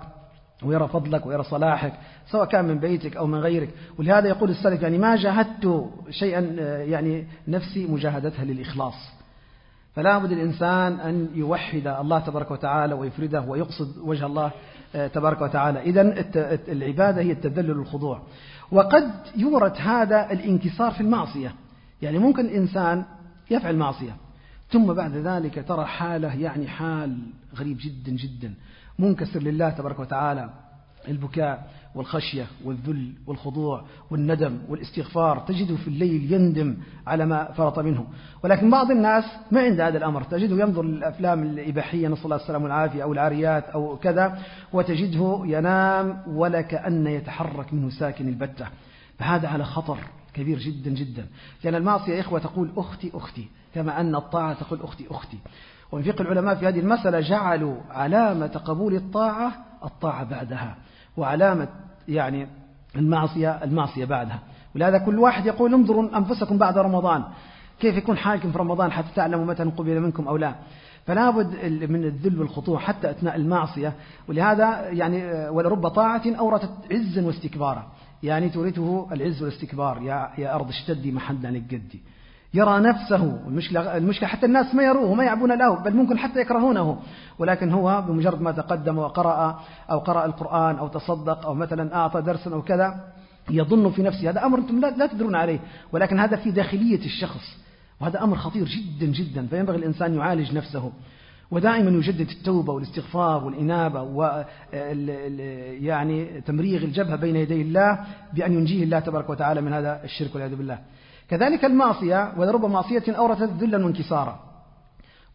ويرى فضلك ويرى صلاحك سواء كان من بيتك أو من غيرك؟ ولهذا يقول السلف يعني ما جاهدت شيئا يعني نفسي مجاهدتها للإخلاص. فلا بد الإنسان أن يوحد الله تبارك وتعالى ويفرده ويقصد وجه الله تبارك وتعالى. إذا العبادة هي التذلل والخضوع وقد يورد هذا الانكسار في المعصية. يعني ممكن الإنسان يفعل معصية. ثم بعد ذلك ترى حاله يعني حال غريب جدا جدا. منكسر لله تبارك وتعالى البكاء والخشية والذل والخضوع والندم والاستغفار تجده في الليل يندم على ما فرط منه. ولكن بعض الناس ما عنده هذا الأمر. تجده ينظر للأفلام الإباحية نسأل الله السلامة والعافية أو العاريات أو كذا وتجده ينام ولا كأن يتحرك منه ساكن البتة. فهذا على خطر كبير جدا جدا. لأن المعصية يا إخوة تقول أختي أختي كما أن الطاعة تقول أختي أختي. ومن فقه العلماء في هذه المسألة جعلوا علامة قبول الطاعة الطاعة بعدها وعلامة يعني المعصية المعصية بعدها. ولهذا كل واحد يقول انظروا أنفسكم بعد رمضان كيف يكون حالكم في رمضان حتى تعلموا متى قبل منكم أو لا. فلا بد من الذل والخضوع حتى أثناء المعصية ولهذا يعني ولرب طاعة أورثت عزا واستكبارا. يعني تورثه العز والاستكبار يا, يا أرض اشتدي محدا للقدي يرى نفسه. المشكلة, المشكلة حتى الناس ما يروه ما يعبون له بل ممكن حتى يكرهونه. ولكن هو بمجرد ما تقدم وقرأ أو قرأ القرآن أو تصدق أو مثلا أعطى درسا أو كذا يظن في نفسه هذا أمر أنتم لا تدرون عليه. ولكن هذا في داخلية الشخص. وهذا أمر خطير جدا جدا. فينبغي الإنسان يعالج نفسه. ودائما يجدد التوبة والاستغفار والإنابة و يعني تمريغ الجبهة بين يدي الله بأن ينجيه الله تبارك وتعالى من هذا الشرك والعياذ بالله. كذلك المعصية ولرب معصية أورثت ذلا وانكسارا.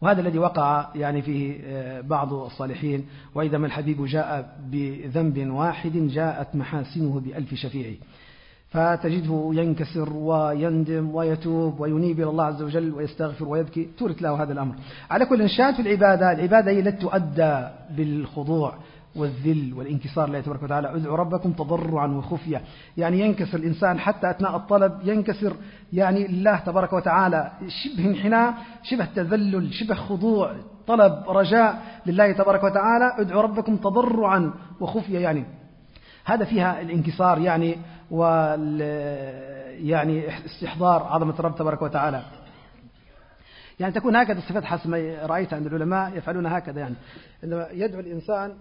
وهذا الذي وقع يعني فيه آه، بعض الصالحين وإذا ما الحبيب جاء بذنب واحد جاءت محاسنه بألف شفيع. فتجده ينكسر ويندم ويتوب وينيب إلى الله عز وجل ويستغفر ويبكي. تورث له هذا الأمر. على كل إنشاء في العبادة العبادة هي التي تؤدى بالخضوع. والذل والانكسار لله تبارك وتعالى. ادعوا ربكم تضرعا وخفية. يعني ينكسر الإنسان حتى أثناء الطلب ينكسر. يعني الله تبارك وتعالى شبه انحناء شبه تذلل شبه خضوع طلب رجاء لله تبارك وتعالى. ادعوا ربكم تضرعا وخفية. يعني هذا فيها الانكسار يعني وال يعني استحضار عظمة الرب تبارك وتعالى. يعني تكون هكذا الصفات حسب ما رأيت عند العلماء يفعلون هكذا. يعني عندما يدعو الإنسان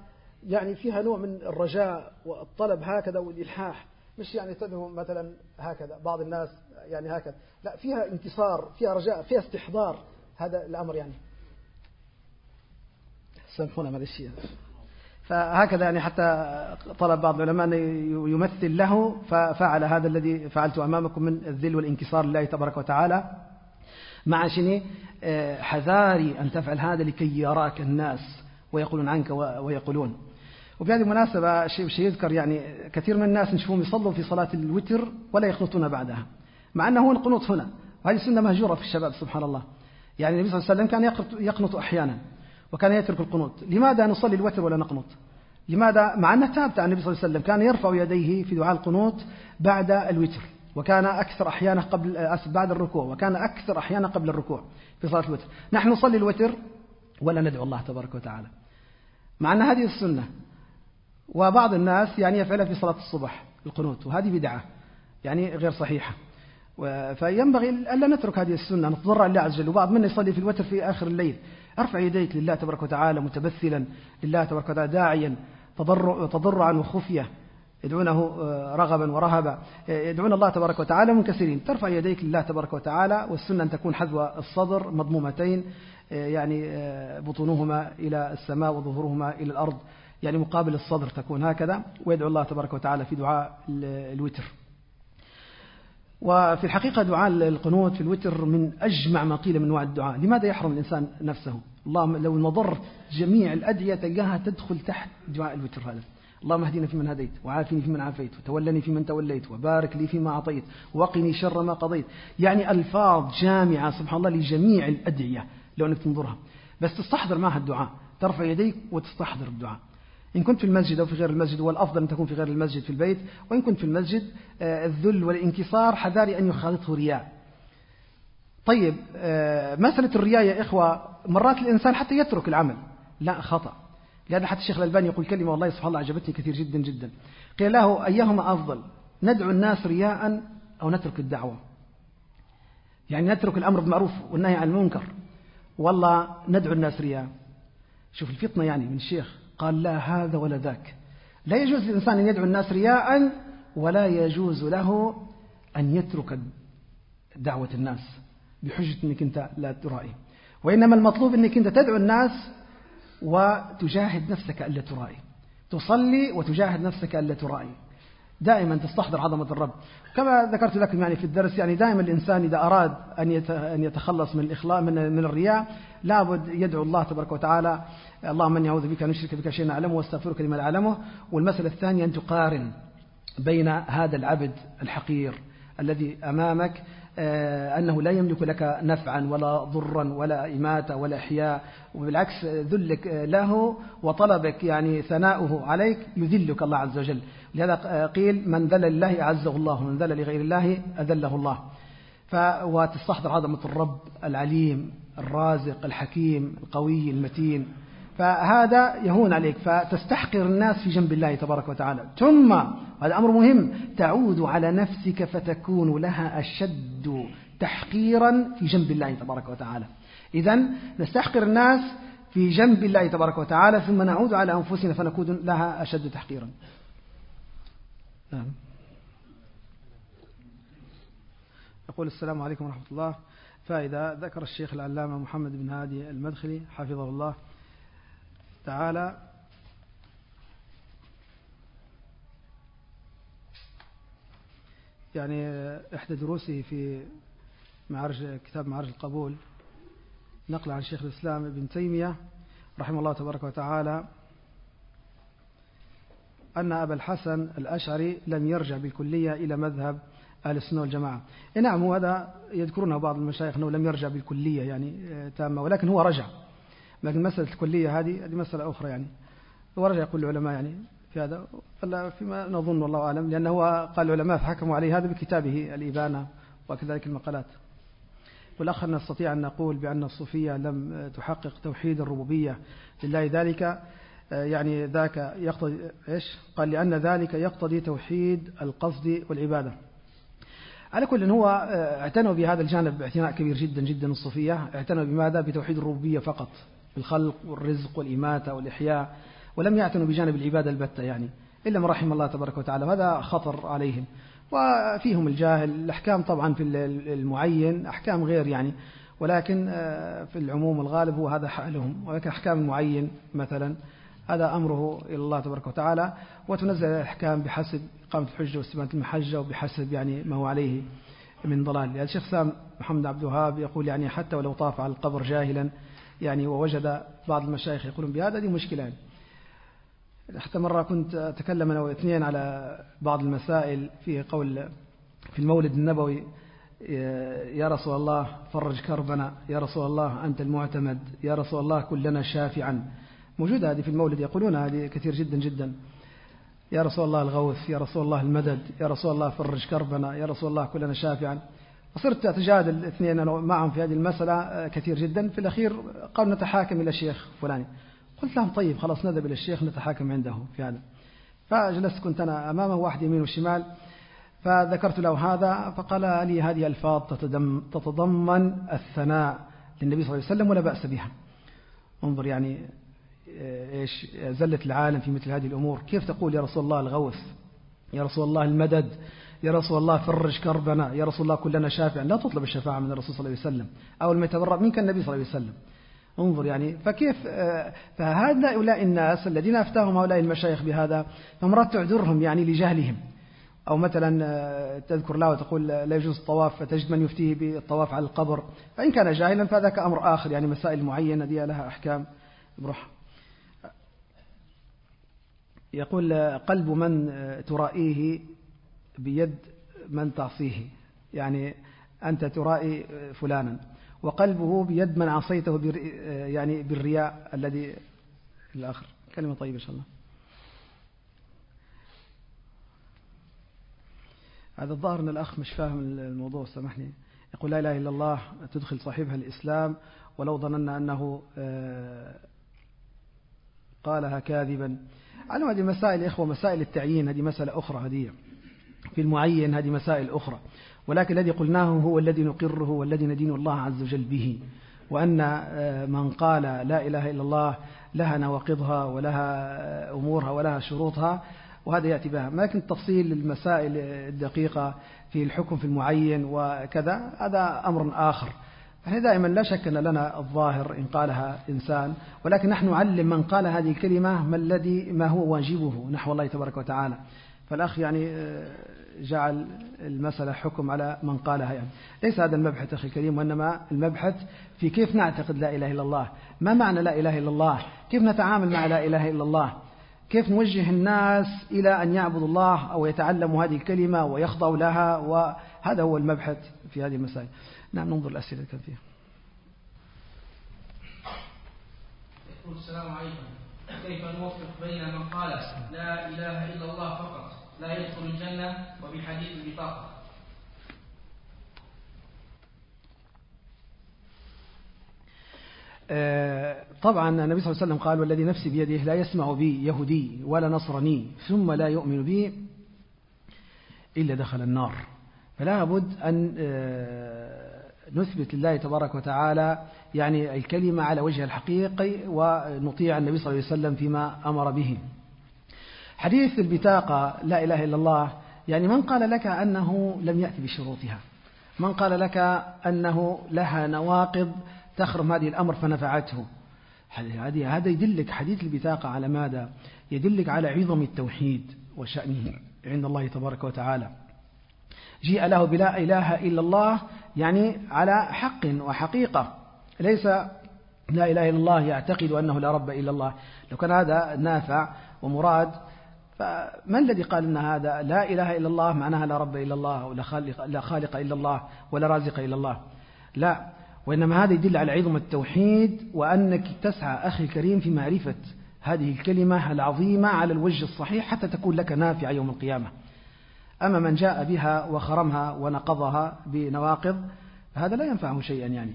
يعني فيها نوع من الرجاء والطلب هكذا والإلحاح مش يعني تدعو مثلا هكذا بعض الناس يعني هكذا لا فيها انتصار فيها رجاء فيها استحضار هذا الأمر يعني. سامحونا معلش فهكذا يعني حتى طلب بعض العلماء أن يمثل له ففعل هذا الذي فعلته أمامكم من الذل والانكسار لله تبارك وتعالى. مع آه، حذاري أن تفعل هذا لكي يراك الناس ويقولون عنك ويقولون. وفي هذه المناسبة شيء يذكر يعني كثير من الناس نشوفهم يصلوا في صلاة الوتر ولا يقنطون بعدها مع أنه هو القنوط هنا وهذه سنة مهجورة في الشباب سبحان الله. يعني النبي صلى الله عليه وسلم كان يقنط أحيانا وكان يترك القنوط. لماذا نصلي الوتر ولا نقنط؟ لماذا؟ مع أنه ثابت عن النبي صلى الله عليه وسلم كان يرفع يديه في دعاء القنوط بعد الوتر وكان أكثر أحيانا قبل بعد الركوع وكان أكثر أحيانا قبل الركوع في صلاة الوتر. نحن نصلي الوتر ولا ندعو الله تبارك وتعالى. مع أن هذه السنة وبعض الناس يعني يفعلها في صلاة الصبح القنوت وهذه بدعة يعني غير صحيحة. فينبغي ألا نترك هذه السنة نتضرع لله عز وجل. وبعض منا يصلي في الوتر في آخر الليل. أرفع يديك لله تبارك وتعالى متبثلا لله تبارك وتعالى داعيا تضرعا وخفية. يدعونه آه، رغبا ورهبا. يدعون الله تبارك وتعالى منكسرين. ترفع يديك لله تبارك وتعالى والسنة أن تكون حذو الصدر مضمومتين. يعني بطونهما إلى السماء وظهورهما إلى الأرض. يعني مقابل الصدر تكون هكذا ويدعو الله تبارك وتعالى في دعاء الوتر. وفي الحقيقة دعاء القنوت في الوتر من أجمع ما قيل من أنواع الدعاء. لماذا يحرم الإنسان نفسه؟ اللهم لو نظرت جميع الأدعية تلقاها تدخل تحت دعاء الوتر هذا. اللهم اهدنا فيمن هديت وعافني فيمن عافيت وتولني فيمن توليت وبارك لي فيما أعطيت وقني شر ما قضيت. يعني ألفاظ جامعة سبحان الله لجميع الأدعية لو أنك تنظرها. بس تستحضر معها الدعاء ترفع يديك وتستحضر الدعاء. إن كنت في المسجد أو في غير المسجد والأفضل أن تكون في غير المسجد في البيت وإن كنت في المسجد آه، الذل والانكسار حذاري أن يخالطه رياء طيب آه، مسألة الرياء يا إخوة مرات الإنسان حتى يترك العمل. لا خطأ. لهذا حتى الشيخ الألباني يقول كلمة والله سبحان الله عجبتني كثير جدا جدا. قيل له أيهما أفضل ندعو الناس رياء أو نترك الدعوة؟ يعني نترك الأمر بالمعروف والنهي عن المنكر. والله ندعو الناس رياء. شوف الفطنة يعني من الشيخ. قال لا هذا ولا ذاك. لا يجوز للإنسان أن يدعو الناس رياء ولا يجوز له أن يترك دعوة الناس بحجة أنك أنت لا ترائي. وإنما المطلوب أنك أنت تدعو الناس وتجاهد نفسك ألا ترائي. تصلي وتجاهد نفسك ألا ترائي. دائما تستحضر عظمة الرب. كما ذكرت لكم يعني في الدرس يعني دائما الإنسان إذا أراد أن يتخلص من الإخلاء من من الرياء لابد يدعو الله تبارك وتعالى اللهم إني أعوذ بك أن أشرك بك شيئا أعلمه وأستغفرك لما لا أعلمه. والمساله الثانية أن تقارن بين هذا العبد الحقير الذي أمامك آه، أنه لا يملك لك نفعا ولا ضرا ولا إماتة ولا إحياء وبالعكس ذلك له وطلبك يعني ثناؤه عليك يذلك الله عز وجل. لهذا قيل من ذل لله أعزه الله ومن ذل لغير الله أذله الله. وتستحضر عظمة الرب العليم الرازق الحكيم القوي المتين. فهذا يهون عليك فتستحقر الناس في جنب الله تبارك وتعالى. ثم هذا أمر مهم تعود على نفسك فتكون لها أشد تحقيرا في جنب الله تبارك وتعالى. إذا نستحقر الناس في جنب الله تبارك وتعالى ثم نعود على أنفسنا فنكون لها أشد تحقيرا. نعم. يقول السلام عليكم ورحمة الله. فإذا ذكر الشيخ العلامة محمد بن هادي المدخلي حفظه الله تعالى يعني إحدى دروسه في معارج كتاب معارج القبول نقل عن شيخ الإسلام ابن تيمية رحمه الله تبارك وتعالى أن أبا الحسن الأشعري لم يرجع بالكلية إلى مذهب أهل السنة والجماعة. نعم وهذا يذكرونه بعض المشايخ أنه لم يرجع بالكلية يعني تامة ولكن هو رجع. لكن مسألة الكلية هذه هذه مسألة أخرى يعني. ورجع يقول العلماء يعني في هذا. فيما نظن والله أعلم لأنه هو قال العلماء فحكموا عليه هذا بكتابه الإبانة وكذلك المقالات. والأخ نستطيع أن نقول بأن الصوفية لم تحقق توحيد الربوبية لله. ذلك يعني ذاك يقتضي إيش؟ قال لأن ذلك يقتضي توحيد القصد والعبادة. على كل هو اعتنوا بهذا الجانب باعتناء كبير جدا جدا الصوفية. اعتنوا بماذا؟ بتوحيد الربوبية فقط. الخلق والرزق والإماتة والإحياء ولم يعتنوا بجانب العبادة البتة يعني إلا من رحم الله تبارك وتعالى وهذا خطر عليهم. وفيهم الجاهل الأحكام طبعا في المعين أحكام غير يعني ولكن آه، في العموم الغالب هو هذا حالهم ولكن أحكام المعين مثلا هذا أمره إلى الله تبارك وتعالى وتنزل الأحكام بحسب إقامة الحجة واستبانة المحجة وبحسب يعني ما هو عليه من ضلال. يعني الشيخ سام محمد عبد الوهاب يقول يعني حتى ولو طاف على القبر جاهلا يعني ووجد بعض المشايخ يقولون بهذا دي مشكلة يعني. حتى مرة كنت أتكلم أنا واثنين على بعض المسائل في قول في المولد النبوي يا رسول الله فرج كربنا يا رسول الله أنت المعتمد يا رسول الله كلنا شافعا. موجودة هذه في المولد يقولون هذه كثير جدا جدا. يا رسول الله الغوث يا رسول الله المدد يا رسول الله فرج كربنا يا رسول الله كلنا شافعا. وصرت أتجادل اثنين معهم في هذه المسألة آه، كثير جدا. في الأخير قالوا نتحاكم إلى الشيخ فلاني. قلت لهم طيب خلاص نذهب إلى الشيخ نتحاكم عنده في هذا. فجلست كنت أنا أمامه واحد يمين وشمال. فذكرت له هذا فقال لي هذه ألفاظ تتضمن الثناء للنبي صلى الله عليه وسلم ولا بأس بها. انظر يعني آه، إيش زلة العالم في مثل هذه الأمور. كيف تقول يا رسول الله الغوث؟ يا رسول الله المدد؟ يا رسول الله فرج كربنا يا رسول الله كلنا شافع لا تطلب الشفاعة من الرسول صلى الله عليه وسلم. أول ما يتبرأ منك النبي صلى الله عليه وسلم. انظر يعني فكيف آه، فهؤلاء الناس الذين أفتاهم هؤلاء المشايخ بهذا فمرات تعذرهم يعني لجهلهم. أو مثلا آه، تذكر له وتقول لا يجوز الطواف فتجد من يفتيه بالطواف على القبر. فإن كان جاهلا فذاك أمر آخر يعني مسائل معينة دي لها أحكام. بروح يقول قلب من ترائيه بيد من تعصيه. يعني أنت ترائي فلانا. وقلبه بيد من عصيته يعني بالرياء الذي الآخر. كلمة طيبة إن شاء الله. هذا الظاهر أن الأخ مش فاهم الموضوع سامحني. يقول لا إله إلا الله تدخل صاحبها الإسلام ولو ظننا أنه آه، قالها كاذبا. على هذه مسائل إخوة مسائل التعيين هذه مسألة أخرى هذه في المعين هذه مسائل أخرى. ولكن الذي قلناه هو الذي نقره والذي ندين الله عز وجل به. وأن آه، من قال لا إله إلا الله لها نواقضها ولها أمورها ولها شروطها وهذا يأتي بها. لكن تفصيل المسائل الدقيقة في الحكم في المعين وكذا هذا أمر آخر. فهي دائما لا شك أن لنا الظاهر إن قالها إنسان. ولكن نحن نعلم من قال هذه الكلمة ما الذي ما هو واجبه نحو الله تبارك وتعالى. فالأخ يعني آه، جعل المسألة حكم على من قالها يعني. ليس هذا المبحث أخي الكريم وإنما المبحث في كيف نعتقد لا إله إلا الله. ما معنى لا إله إلا الله؟ كيف نتعامل مع لا إله إلا الله؟ كيف نوجه الناس إلى أن يعبدوا الله أو يتعلموا هذه الكلمة ويخضعوا لها؟ وهذا هو المبحث في هذه المسائل. نعم ننظر الأسئلة كان فيها السلام عليكم. كيف نوفق بين من قال لا إله إلا الله فقط لا يدخل الجنة وبحديث البطاقة آه، طبعا النبي صلى الله عليه وسلم قال والذي نفسي بيده لا يسمع بي يهودي ولا نصراني ثم لا يؤمن بي إلا دخل النار. فلا بد أن آه، نثبت لله تبارك وتعالى يعني الكلمة على وجه الحقيقي ونطيع النبي صلى الله عليه وسلم فيما أمر به. حديث البطاقة لا إله إلا الله يعني من قال لك أنه لم يأتي بشروطها؟ من قال لك أنه لها نواقض تخرم هذه الأمر فنفعته؟ هذه هذا يدلك حديث البطاقة على ماذا؟ يدلك على عظم التوحيد وشأنه عند الله تبارك وتعالى. جيء له بلا إله إلا الله يعني على حق وحقيقة. ليس لا إله إلا الله يعتقد أنه لا رب إلا الله. لو كان هذا نافع ومراد فما الذي قال أن هذا لا إله إلا الله معناها لا رب إلا الله ولا خالق, لا خالق إلا الله ولا رازق إلا الله؟ لا وإنما هذا يدل على عظم التوحيد وأنك تسعى أخي الكريم في معرفة هذه الكلمة العظيمة على الوجه الصحيح حتى تكون لك نافعة يوم القيامة. أما من جاء بها وخرمها ونقضها بنواقض هذا لا ينفعه شيئا يعني.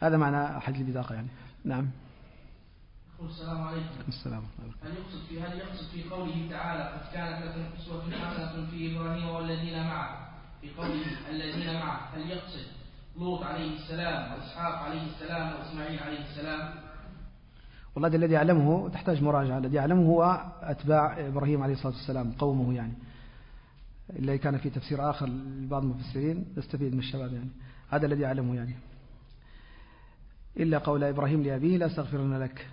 هذا معنى حج البطاقة يعني. نعم. السلام عليكم. السلام هل يقصد في هل يقصد في قوله تعالى قد كانت لكم أسوة حسنة في إبراهيم والذين معه؟ في قوله الذين معه هل يقصد لوط عليه السلام وإسحاق عليه السلام وإسماعيل عليه السلام؟ والله الذي يعلمه تحتاج مراجعة. الذي يعلمه هو أتباع إبراهيم عليه الصلاة والسلام قومه يعني. إلا كان في تفسير آخر لبعض المفسرين نستفيد من الشباب يعني. هذا الذي يعلمه يعني. إلا قول إبراهيم لأبيه لا أستغفرن لك.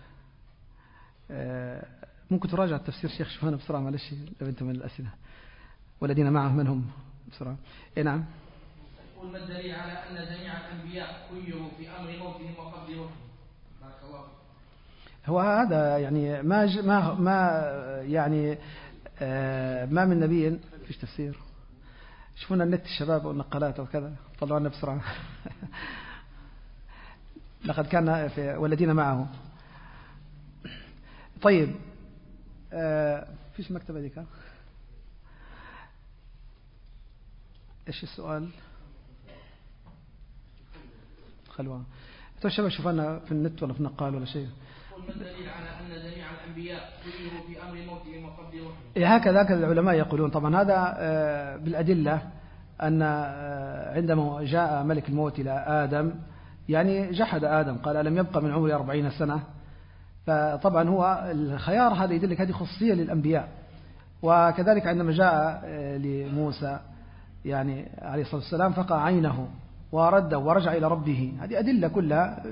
آه، ممكن تراجع التفسير شيخ شوفانا بسرعة معلش لو أنت من الأسئلة. والذين معه من هم بسرعة. إيه نعم. يقول ما الدليل على أن جميع الأنبياء خيروا في أمر موتهم وقبل روحهم بارك الله هو هذا يعني ما ما ما يعني آه، ما من نبي فيش تفسير. شوفونا النت الشباب والنقالات وكذا طلعوا لنا بسرعة. لقد كان في والذين معه. طيب آه فيش مكتبة ذيك إيش السؤال؟ خلوها. تو الشباب شوف في النت ولا في النقال ولا شيء. إيه هكذا العلماء يقولون. طبعا هذا آه، بالأدلة أن آه، عندما جاء ملك الموت إلى آدم يعني جحد آدم قال ألم يبقى من عمري أربعين سنة؟ فطبعا هو الخيار هذا يدلك هذه خصوصية للأنبياء. وكذلك عندما جاء آه، لموسى يعني عليه الصلاة والسلام فقع عينه ورد ورجع إلى ربه. هذه أدلة كلها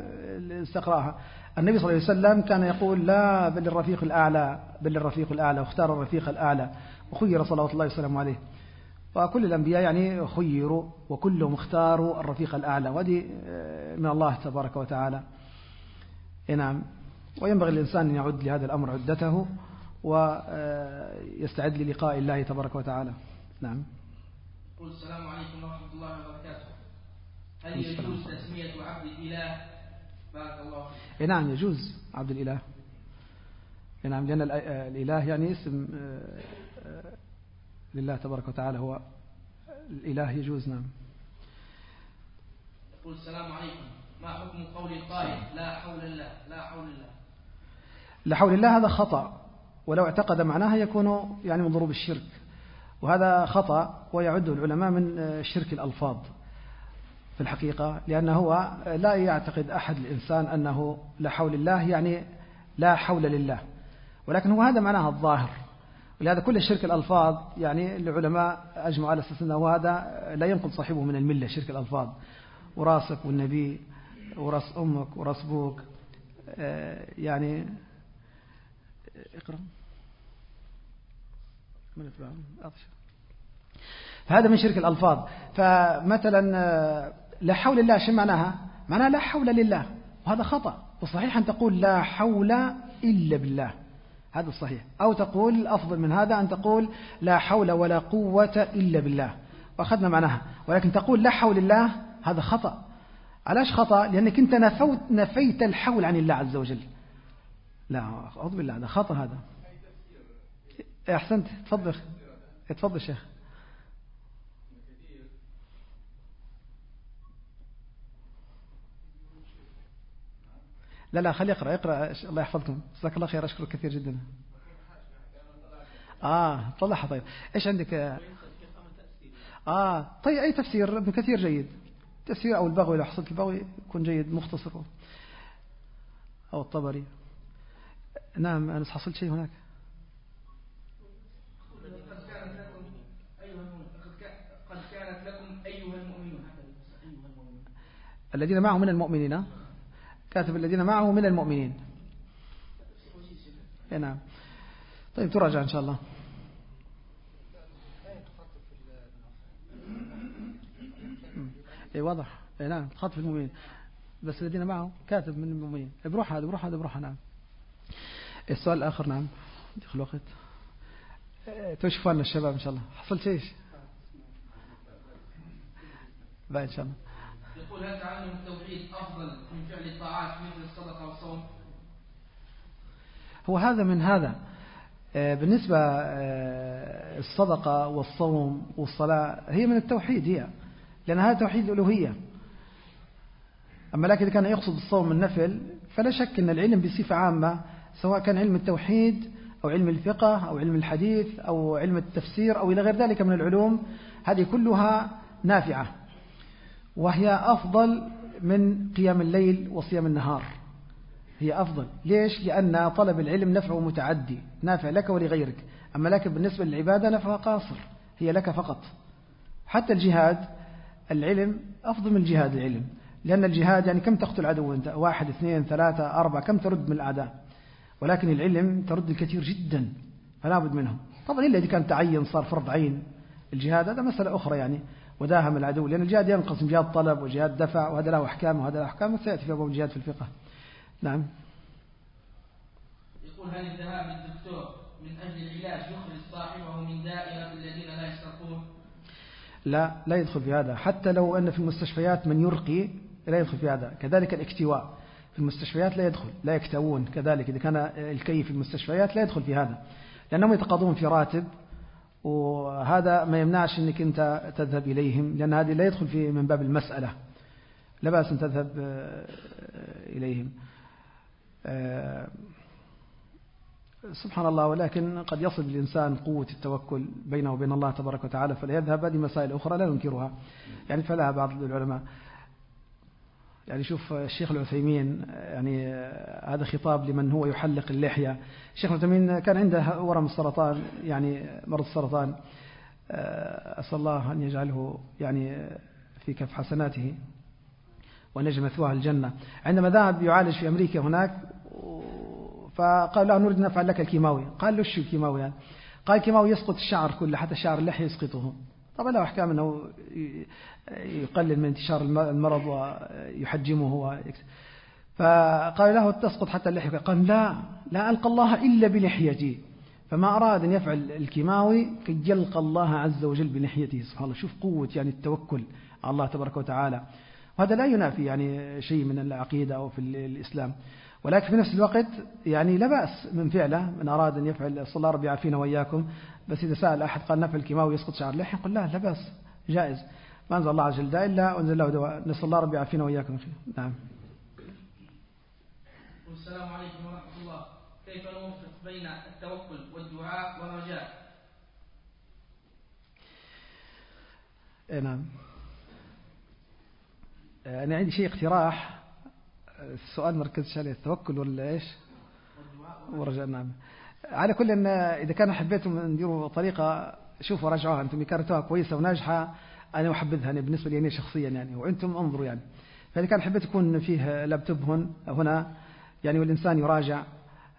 استقراها. النبي صلى الله عليه وسلم كان يقول لا بل الرفيق الأعلى بل الرفيق الأعلى واختار الرفيق الأعلى وخير صلوات الله وسلامه عليه. وكل الأنبياء يعني خيروا وكلهم اختاروا الرفيق الأعلى وهذه آه، من الله تبارك وتعالى. نعم. وينبغي الإنسان أن يعد لهذا الأمر عدته ويستعد للقاء الله تبارك وتعالى. نعم. السلام عليكم ورحمة الله وبركاته. هل يجوز تسمية عبد الإله بارك الله فيك. نعم يجوز. عبد الإله. نعم لأن الإله يعني اسم آه، آه، لله تبارك وتعالى. هو الإله يجوز نعم. يقول السلام عليكم. ما حكم قول القائل لا حول الله لا حول الله؟ لا حول الله هذا خطأ. ولو اعتقد معناها يكون يعني من ضروب الشرك. وهذا خطأ ويعده العلماء من شرك الألفاظ. في الحقيقة لأنه هو لا يعتقد أحد الإنسان أنه لا حول الله يعني لا حول لله. ولكن هو هذا معناها الظاهر. ولهذا كل شرك الألفاظ يعني العلماء أجمعوا على أساس أنه هذا لا ينقل صاحبه من الملة شرك الألفاظ. وراسك والنبي وراس أمك وراس أبوك آه، يعني اقرأ. من فهذا من شرك الألفاظ. فمثلا آه، لا حول الله شو معناها؟ معناها لا حول لله. وهذا خطأ. والصحيح أن تقول لا حول إلا بالله. هذا الصحيح أو تقول الأفضل من هذا أن تقول لا حول ولا قوة إلا بالله. وأخذنا معناها. ولكن تقول لا حول الله هذا خطأ. علاش خطأ؟ لأنك أنت نفوت نفيت الحول عن الله عز وجل. لا أعوذ بالله هذا خطأ هذا. أحسنت. تفضل. تفضل شيخ. لا لا خلي يقرأ اقرأ الله يحفظكم. جزاك الله خير أشكرك كثير جدا. آه طلعها طيب. إيش عندك؟ آه طيب أي تفسير؟ ابن كثير جيد. تفسير أو البغوي لو حصلت البغوي يكون جيد مختصر. أو الطبري. نعم أنا حصلت شيء هناك. الذين معه من المؤمنين كاتب الذين معه من المؤمنين. نعم. طيب تراجع إن شاء الله. اي واضح. اي نعم. خط في المؤمنين. بس الذين معه كاتب من المؤمنين. بروح هذا بروح هذا بروح نعم. السؤال الآخر نعم. دخل وقت تشوفوا لنا الشباب إن شاء الله. حصلت إيش بقى إن شاء الله. هل تعلم التوحيد أفضل من فعل الطاعات مثل الصدقة والصوم؟ هو هذا من هذا. آه، بالنسبة آه، الصدقة والصوم والصلاة هي من التوحيد هي لأن هذا توحيد الألوهية. أما لكن إذا كان يقصد الصوم النفل فلا شك أن العلم بصفة عامة سواء كان علم التوحيد أو علم الفقه أو علم الحديث أو علم التفسير أو إلى غير ذلك من العلوم هذه كلها نافعة. وهي أفضل من قيام الليل وصيام النهار. هي أفضل. ليش؟ لأن طلب العلم نفعه متعدي. نافع لك ولغيرك. أما لكن بالنسبة للعبادة نفعها قاصر. هي لك فقط. حتى الجهاد العلم أفضل من الجهاد العلم. لأن الجهاد يعني كم تقتل عدو أنت؟ واحد اثنين ثلاثة أربعة. كم ترد من الأعداء؟ ولكن العلم ترد الكثير جدا. فلا بد منه طبعا إلا إذا كان تعين صار فرض عين. الجهاد هذا مسألة أخرى يعني وداهم العدو لأن الجهاد ينقسم جهاد طلب وجهاد دفع وهذا له أحكام وهذا له أحكام وسيأتي في أبواب الجهاد في الفقه. نعم. يقول هل الذهاب للدكتور من أجل العلاج يخرج صاحبه من دائرة الذين لا يشتركون؟ لا لا يدخل في هذا. حتى لو أن في المستشفيات من يرقي لا يدخل في هذا. كذلك الاكتواء في المستشفيات لا يدخل لا يكتوون. كذلك إذا كان الكي في المستشفيات لا يدخل في هذا لأنهم يتقاضون في راتب وهذا ما يمنعش أنك أنت تذهب إليهم لأن هذه لا يدخل في من باب المسألة. لا بأس أن تذهب آه، إليهم. آه، سبحان الله ولكن قد يصل الإنسان قوة التوكل بينه وبين الله تبارك وتعالى فلا يذهب هذه مسائل أخرى لا ننكرها يعني فلها بعض العلماء. يعني شوف الشيخ العثيمين يعني هذا خطاب لمن هو يحلق اللحية. الشيخ العثيمين كان عنده ورم السرطان يعني مرض السرطان. أسأل الله أن يجعله يعني في كف حسناته وأن يجعل مثواه الجنة. عندما ذهب يعالج في أمريكا هناك فقال له نريد نفعل لك الكيماوي قال له شو الكيماوي يعني قال الكيماوي يسقط الشعر كله حتى شعر اللحية يسقطه. طبعا له أحكام أنه يقلل من انتشار المرض ويحجمه فقال له تسقط حتى اللحية. قال لا لا ألقى الله إلا بلحيتي. فما أراد أن يفعل الكيماوي كي يلقى الله عز وجل بلحيته. سبحان الله شوف قوة يعني التوكل على الله تبارك وتعالى. وهذا لا ينافي يعني شيء من العقيدة أو في الإسلام. ولكن في نفس الوقت يعني لا بأس من فعله من أراد أن يفعل صلى الله ربي يعافينا وإياكم. بس إذا سأل أحد قال نفعل الكيماوي يسقط شعر اللحية يقول لا لا بأس جائز. ما أنزل الله عز وجل داء إلا أنزل له دواء. نسأل الله ربي يعافينا وإياكم نعم. والسلام عليكم ورحمة الله. كيف نوفق بين التوكل والدعاء والرجاء؟ إيه، نعم. أنا عندي شيء اقتراح. السؤال مركز عليه التوكل ولا إيش؟ والرجاء نعم. على كل إن إذا كان حبيتم نديروا طريقة شوفوا راجعوها أنتم كرتوها كويسة وناجحة أنا أحبذها يعني بالنسبة لي شخصيا يعني وأنتم انظروا يعني. فإذا كان حبيت يكون فيه لابتوب هن هنا يعني والإنسان يراجع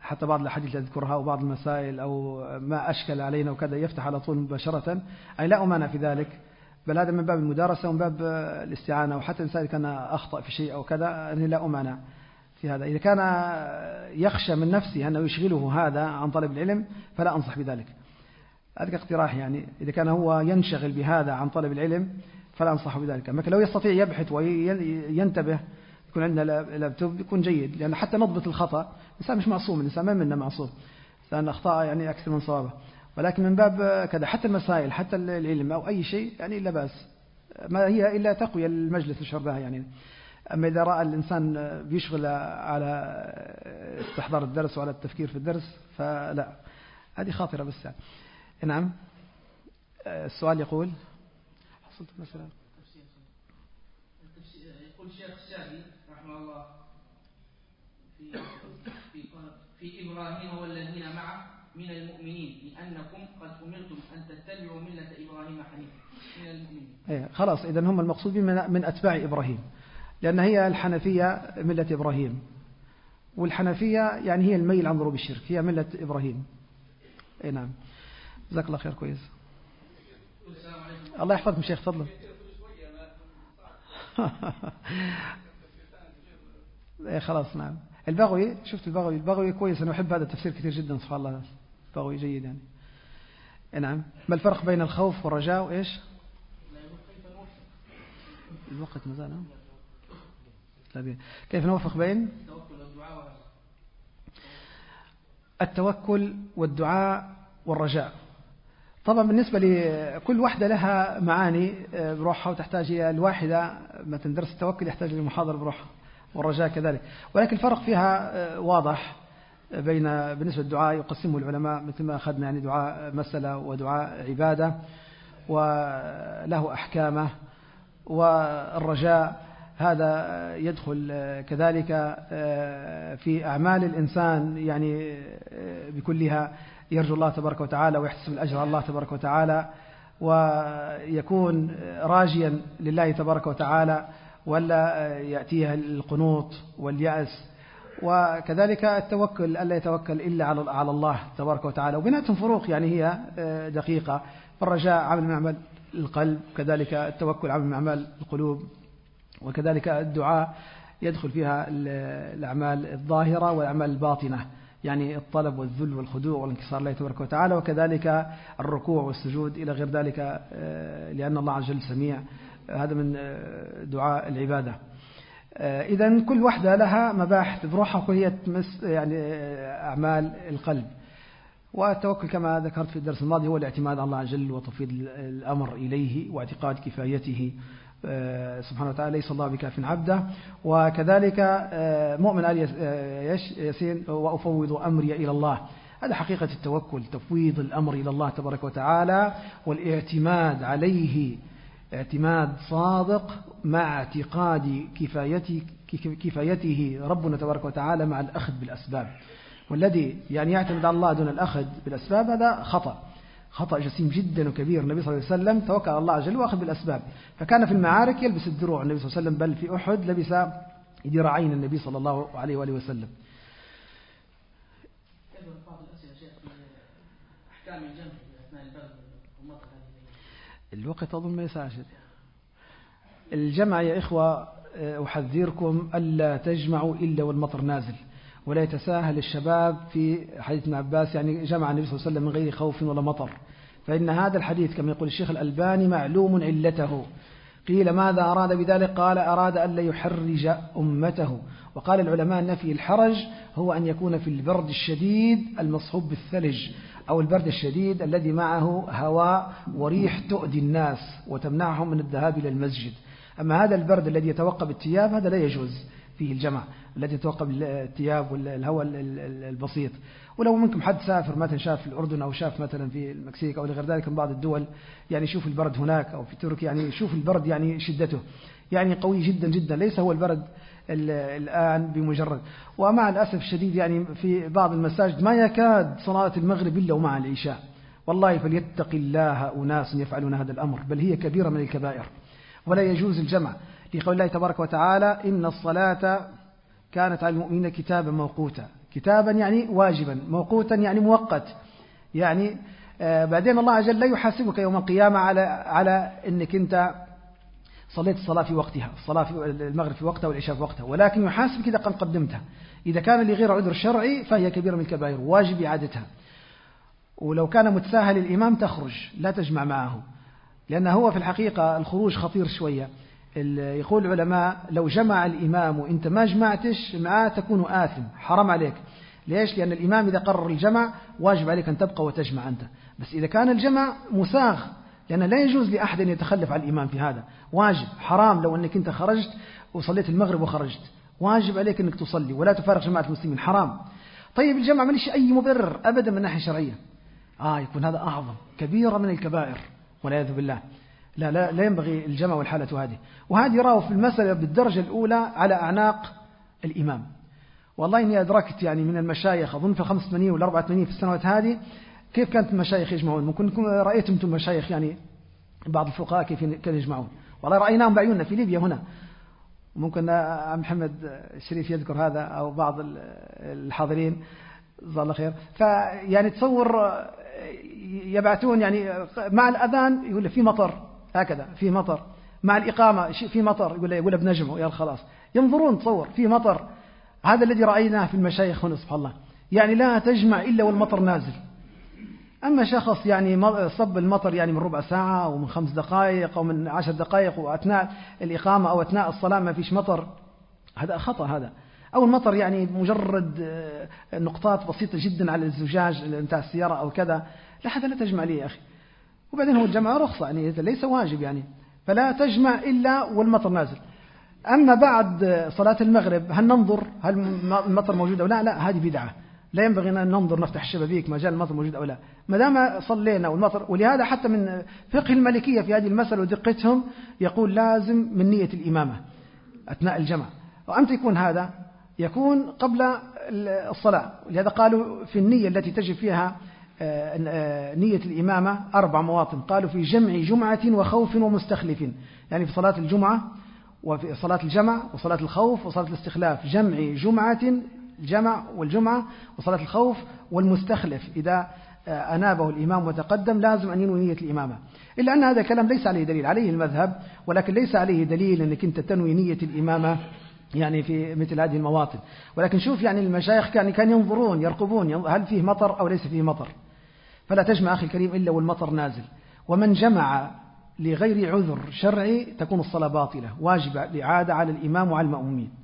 حتى بعض الأحاديث اللي أذكرها وبعض المسائل أو ما أشكل علينا وكذا يفتح على طول مباشرة. أي لا أمانع في ذلك. بل هذا من باب المدارسة ومن باب الاستعانة وحتى الإنسان كان أخطأ في شيء أو كذا أني لا أمانع في هذا. إذا كان يخشى من نفسه أنه يشغله هذا عن طلب العلم فلا أنصح بذلك. هذا اقتراح يعني. إذا كان هو ينشغل بهذا عن طلب العلم فلا أنصح بذلك. أما لو يستطيع يبحث وينتبه يكون عندنا لابتوب يكون جيد. لأن حتى نضبط الخطأ الإنسان مش معصوم الإنسان ما منا معصوم. لأن أخطاء يعني أكثر من صوابه. ولكن من باب كذا حتى المسائل حتى العلم أو أي شيء يعني لا بأس. ما هي إلا تقوية المجلس وشربها يعني. أما إذا رأى الإنسان بيشغل على استحضار الدرس وعلى التفكير في الدرس فلا. هذه خاطرة بس يعني. نعم. السؤال يقول؟ حصلت مثلا يقول الشيخ الشافعي رحمه الله في في في إبراهيم والذين معه من المؤمنين لأنكم قد أمرتم أن تتبعوا ملة إبراهيم حنيفا. من المؤمنين. إيه خلاص اذا هم المقصود من من أتباع إبراهيم. لأن هي الحنفية ملة إبراهيم. والحنفية يعني هي الميل عن ضروب الشرك هي ملة إبراهيم. اي نعم. جزاك الله خير كويس. الله يحفظكم شيخ تفضل. إيه، خلاص نعم. البغوي شفت البغوي؟ البغوي كويس أنا أحب هذا التفسير كثير جدا سبحان الله. البغوي جيد يعني. إيه، نعم. ما الفرق بين الخوف والرجاء وإيش؟ الوقت مازال كيف نوفق بين؟ التوكل والدعاء والرجاء. طبعا بالنسبة لكل واحدة لها معاني آه، بروحها وتحتاج إلى الواحدة مثلا درس التوكل يحتاج لمحاضرة بروحها والرجاء كذلك. ولكن الفرق فيها آه، واضح. بين بالنسبة للدعاء يقسمه العلماء مثل ما أخذنا يعني دعاء مسألة ودعاء عبادة وله أحكامه والرجاء هذا يدخل كذلك آه، في أعمال الإنسان يعني بكلها يرجو الله تبارك وتعالى ويحتسب الأجر على الله تبارك وتعالى ويكون راجيا لله تبارك وتعالى ولا يأتيه القنوط واليأس وكذلك التوكل ألا يتوكل إلا على الله تبارك وتعالى. وبيناتهم فروق يعني هي دقيقة. فالرجاء عمل من أعمال القلب كذلك التوكل عمل من أعمال القلوب وكذلك الدعاء يدخل فيها الأعمال الظاهرة والأعمال الباطنة. يعني الطلب والذل والخضوع والانكسار لله تبارك وتعالى وكذلك الركوع والسجود إلى غير ذلك آه، لأن الله عز وجل سميع. هذا من آه، دعاء العبادة. آه، إذا كل وحدة لها مباحث بروحها وهي تمس يعني أعمال القلب. والتوكل كما ذكرت في الدرس الماضي هو الاعتماد على الله عز وجل وتفويض الأمر إليه واعتقاد كفايته آه، سبحانه وتعالى ليس الله بكاف عبده. وكذلك آه، مؤمن آل آه، ياسين وأفوض أمري إلى الله. هذا حقيقة التوكل تفويض الأمر إلى الله تبارك وتعالى والاعتماد عليه اعتماد صادق مع اعتقاد كفايته كفايته ربنا تبارك وتعالى مع الأخذ بالأسباب. والذي يعني يعتمد على الله دون الأخذ بالأسباب هذا خطأ. خطأ جسيم جدا وكبير. النبي صلى الله عليه وسلم توكل على الله عز وجل وأخذ بالأسباب. فكان في المعارك يلبس الدروع. النبي صلى الله عليه وسلم بل في أحد لبس ذراعين النبي صلى الله عليه وآله وسلم. الوقت أظن ما يسعى الجمع يا إخوة أحذركم ألا تجمعوا إلا والمطر نازل ولا يتساهل الشباب في حديث ابن عباس يعني جمع النبي صلى الله عليه وسلم من غير خوف ولا مطر. فإن هذا الحديث كما يقول الشيخ الألباني معلوم علته. قيل ماذا أراد بذلك؟ قال أراد ألا يحرج أمته. وقال العلماء نفي الحرج هو أن يكون في البرد الشديد المصحوب بالثلج أو البرد الشديد الذي معه هواء وريح تؤذي الناس وتمنعهم من الذهاب إلى المسجد. أما هذا البرد الذي يتوقع بالثياب هذا لا يجوز فيه الجمع التي توقع الثياب والهواء البسيط. ولو منكم حد سافر مثلا شاف الأردن أو شاف مثلا في المكسيك أو غير ذلك من بعض الدول يعني يشوف البرد هناك أو في تركيا يعني يشوف البرد يعني شدته. يعني قوي جدا جدا ليس هو البرد الآن بمجرد. ومع الأسف الشديد يعني في بعض المساجد ما يكاد صلاة المغرب إلا ومع العشاء. والله فليتق الله أناس يفعلون هذا الأمر بل هي كبيرة من الكبائر. ولا يجوز الجمع. لقول الله تبارك وتعالى إن الصلاة كانت على المؤمنين كتابا موقوتا. كتابا يعني واجبا موقوتا يعني مؤقت. يعني آه بعدين الله عز وجل لا يحاسبك يوم القيامة على على أنك أنت صليت الصلاة في وقتها الصلاة في المغرب في وقتها والعشاء في وقتها ولكن يحاسبك إذا قد قدمتها. إذا كان لغير عذر شرعي فهي كبيرة من الكبائر واجب إعادتها. ولو كان متساهل الإمام تخرج لا تجمع معه لأن هو في الحقيقة الخروج خطير شوية. يقول العلماء لو جمع الإمام وإنت ما جمعتش معاه تكون آثم حرام عليك. ليش؟ لأن الإمام إذا قرر الجمع واجب عليك أن تبقى وتجمع أنت. بس إذا كان الجمع مساغ لأن لا يجوز لأحد أن يتخلف عن الإمام في هذا. واجب حرام لو أنك أنت خرجت وصليت المغرب وخرجت. واجب عليك أنك تصلي ولا تفارق جماعة المسلمين حرام. طيب الجمع ما أي مبرر أبدا من الناحية الشرعية. آه يكون هذا أعظم كبيرة من الكبائر والعياذ بالله. لا, لا, لا ينبغي الجمع والحالة هذه. وهذه راوا في المسألة بالدرجة الأولى على أعناق الإمام. والله إني أدركت يعني من المشايخ أظن في 85 ولا 84 في السنوات هذه كيف كانت المشايخ يجمعون؟ ممكن رأيتم أنتم مشايخ يعني بعض الفقهاء كيف كانوا يجمعون؟ والله رأيناهم بعيوننا في ليبيا هنا. ممكن محمد الشريف يذكر هذا أو بعض الحاضرين. جزاه الله خير. فيعني تصور يبعثون يعني مع الأذان يقول في مطر هكذا في مطر. مع الإقامة في مطر يقول يقول بنجمه يا خلاص. ينظرون تصور في مطر. هذا الذي رأيناه في المشايخ هنا سبحان الله. يعني لا تجمع إلا والمطر نازل. أما شخص يعني صب المطر يعني من ربع ساعة أو من خمس دقائق أو من عشر دقائق وأثناء الإقامة أو أثناء الصلاة ما فيش مطر هذا خطأ هذا. أو المطر يعني مجرد آه، نقطات بسيطة جدا على الزجاج بتاع السيارة أو كذا لا هذا لا تجمع لي يا أخي. وبعدين هو الجمع رخصة يعني ليس واجب يعني. فلا تجمع إلا والمطر نازل. أما بعد صلاة المغرب هل ننظر هل المطر موجود أو لا؟ لا هذه بدعة. لا ينبغي أن ننظر نفتح الشبابيك ما جاء المطر موجود أو لا. ما دام صلينا والمطر ولهذا حتى من فقه الملكية في هذه المسألة ودقتهم يقول لازم من نية الإمامة أثناء الجمع. وأمتى يكون هذا؟ يكون قبل الصلاة. ولهذا قالوا في النية التي تجب فيها آه، آه، نية الإمامة أربع مواطن. قالوا في جمع جمعة وخوف ومستخلف. يعني في صلاة الجمعة وفي صلاة الجمع وصلاة الخوف وصلاة الاستخلاف. جمع جمعة الجمع والجمعة وصلاة الخوف والمستخلف. إذا آه، أنابه الإمام وتقدم لازم أن ينوي نية الإمامة. إلا أن هذا الكلام ليس عليه دليل عليه المذهب ولكن ليس عليه دليل أنك أنت تنوي نية الإمامة يعني في مثل هذه المواطن. ولكن شوف يعني المشايخ كان كان ينظرون يرقبون هل فيه مطر أو ليس فيه مطر؟ فلا تجمع أخي الكريم إلا والمطر نازل. ومن جمع لغير عذر شرعي تكون الصلاة باطلة واجب الإعادة على الإمام وعلى المأمومين.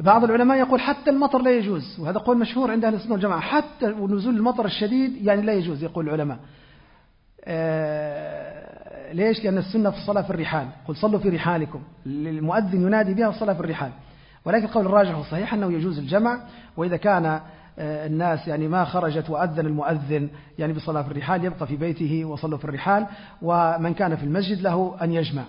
بعض العلماء يقول حتى المطر لا يجوز وهذا قول مشهور عند أهل السنة والجماعة. حتى ونزول المطر الشديد يعني لا يجوز يقول العلماء. آه ليش؟ لأن السنة في الصلاة في الرحال. قل صلوا في رحالكم. المؤذن ينادي بها الصلاة في الرحال. ولكن القول الراجح والصحيح أنه يجوز الجمع وإذا كان آه، الناس يعني ما خرجت وأذن المؤذن يعني بصلاة في الرحال يبقى في بيته وصلوا في الرحال ومن كان في المسجد له أن يجمع.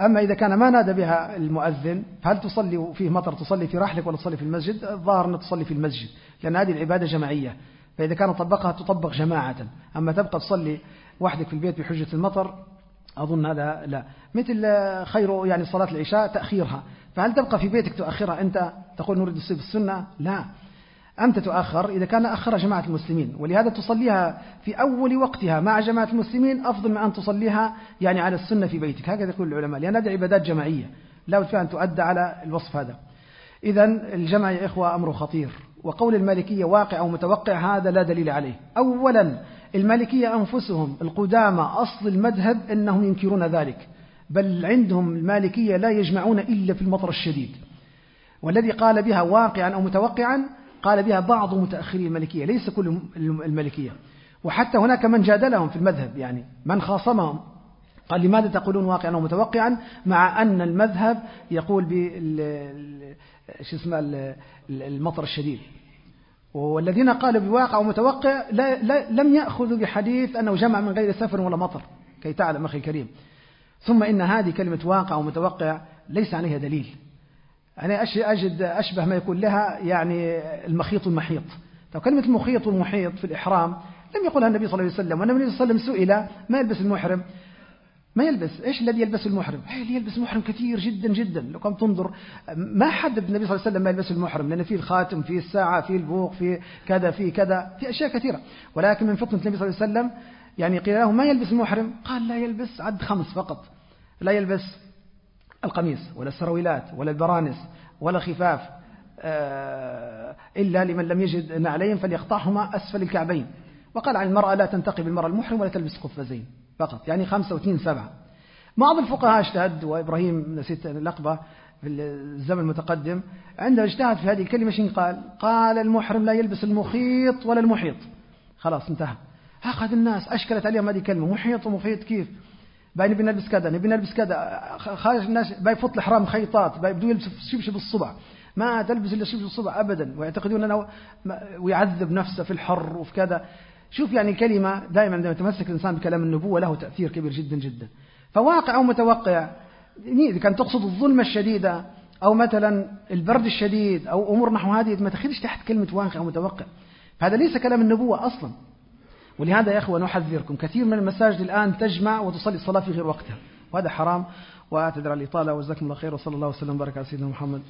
أما إذا كان ما نادى بها المؤذن فهل تصلي فيه مطر تصلي في رحلك ولا تصلي في المسجد؟ الظاهر أن تصلي في المسجد لأن هذه العبادة جماعية. فإذا كان طبقها تطبق جماعة. أما تبقى تصلي وحدك في البيت بحجة المطر أظن هذا لا. مثل خير يعني صلاة العشاء تأخيرها. فهل تبقى في بيتك تؤخرها؟ أنت تقول نريد السنة؟ لا. أنت تؤخر إذا كان أخر جماعة المسلمين ولهذا تصليها في أول وقتها مع جماعة المسلمين أفضل من أن تصليها يعني على السنة في بيتك. هكذا يقول العلماء لأن هذه عبادات جماعية لا بد أن تؤدى على الوصف هذا. إذا الجمع يا إخوة أمر خطير وقول المالكية واقع أو متوقع هذا لا دليل عليه. أولا المالكية أنفسهم القدامى أصل المذهب أنهم ينكرون ذلك بل عندهم المالكية لا يجمعون إلا في المطر الشديد. والذي قال بها واقعا أو متوقعا قال بها بعض متأخري المالكية ليس كل المالكية وحتى هناك من جادلهم في المذهب يعني من خاصمهم. قال لماذا تقولون واقعا أو متوقعا؟ مع أن المذهب يقول بال شو اسمه المطر الشديد. والذين قالوا بواقع ومتوقع لا لا لم يأخذوا بحديث أنه جمع من غير سفر ولا مطر كي تعلم أخي الكريم. ثم إن هذه كلمة واقع ومتوقع ليس عليها دليل. أنا أجد أشبه ما يكون لها يعني المخيط والمحيط طب كلمة المخيط والمحيط في الإحرام لم يقولها النبي صلى الله عليه وسلم والنبي صلى الله عليه وسلم سئل ما يلبس المحرم؟ ما يلبس؟ إيش الذي يلبس المحرم؟ إيه اللي يلبس المحرم كثير جدا جدا. لو كم تنظر ما حدد النبي صلى الله عليه وسلم ما يلبس المحرم لأن فيه الخاتم فيه الساعة فيه البوق فيه كذا فيه كذا في أشياء كثيرة. ولكن من فطنة النبي صلى الله عليه وسلم يعني قيل له ما يلبس المحرم؟ قال لا يلبس عد خمس فقط. لا يلبس القميص ولا السرويلات ولا البرانس ولا خفاف آه، إلا لمن لم يجد نعلين فليقطعهما أسفل الكعبين. وقال عن المرأة لا تنتقي بالمرأة المحرم ولا تلبس قفازين فقط يعني خمسة واثنين سبعة. بعض الفقهاء اجتهد وإبراهيم نسيت لقبة في الزمن المتقدم عنده اجتهد في هذه الكلمة شين قال؟ قال المحرم لا يلبس المخيط ولا المحيط. خلاص انتهى. أخذ الناس أشكلت عليهم هذه الكلمة محيط ومخيط كيف؟ باي نبي نلبس كذا نبي نلبس كذا. خارج الناس باي يفوت الإحرام خيطات باي بده يلبس شبشب الصبع ما تلبس إلا شبشب الصبع أبدا. ويعتقدون أنه ويعذب نفسه في الحر وفي كذا. شوف يعني كلمة دائما عندما يتمسك الإنسان بكلام النبوة له تأثير كبير جدا جدا. فواقع أو متوقع إذا كان تقصد الظلمة الشديدة أو مثلا البرد الشديد أو أمور نحو هذه ما تخرجش تحت كلمة واقع أو متوقع. هذا ليس كلام النبوة أصلا. ولهذا يا أخوة نحذركم. كثير من المساجد الآن تجمع وتصلي الصلاة في غير وقتها. وهذا حرام. وأعتذر الإطالة. وجزاكم الله خير. وصلى الله وسلم. وبارك على سيدنا محمد.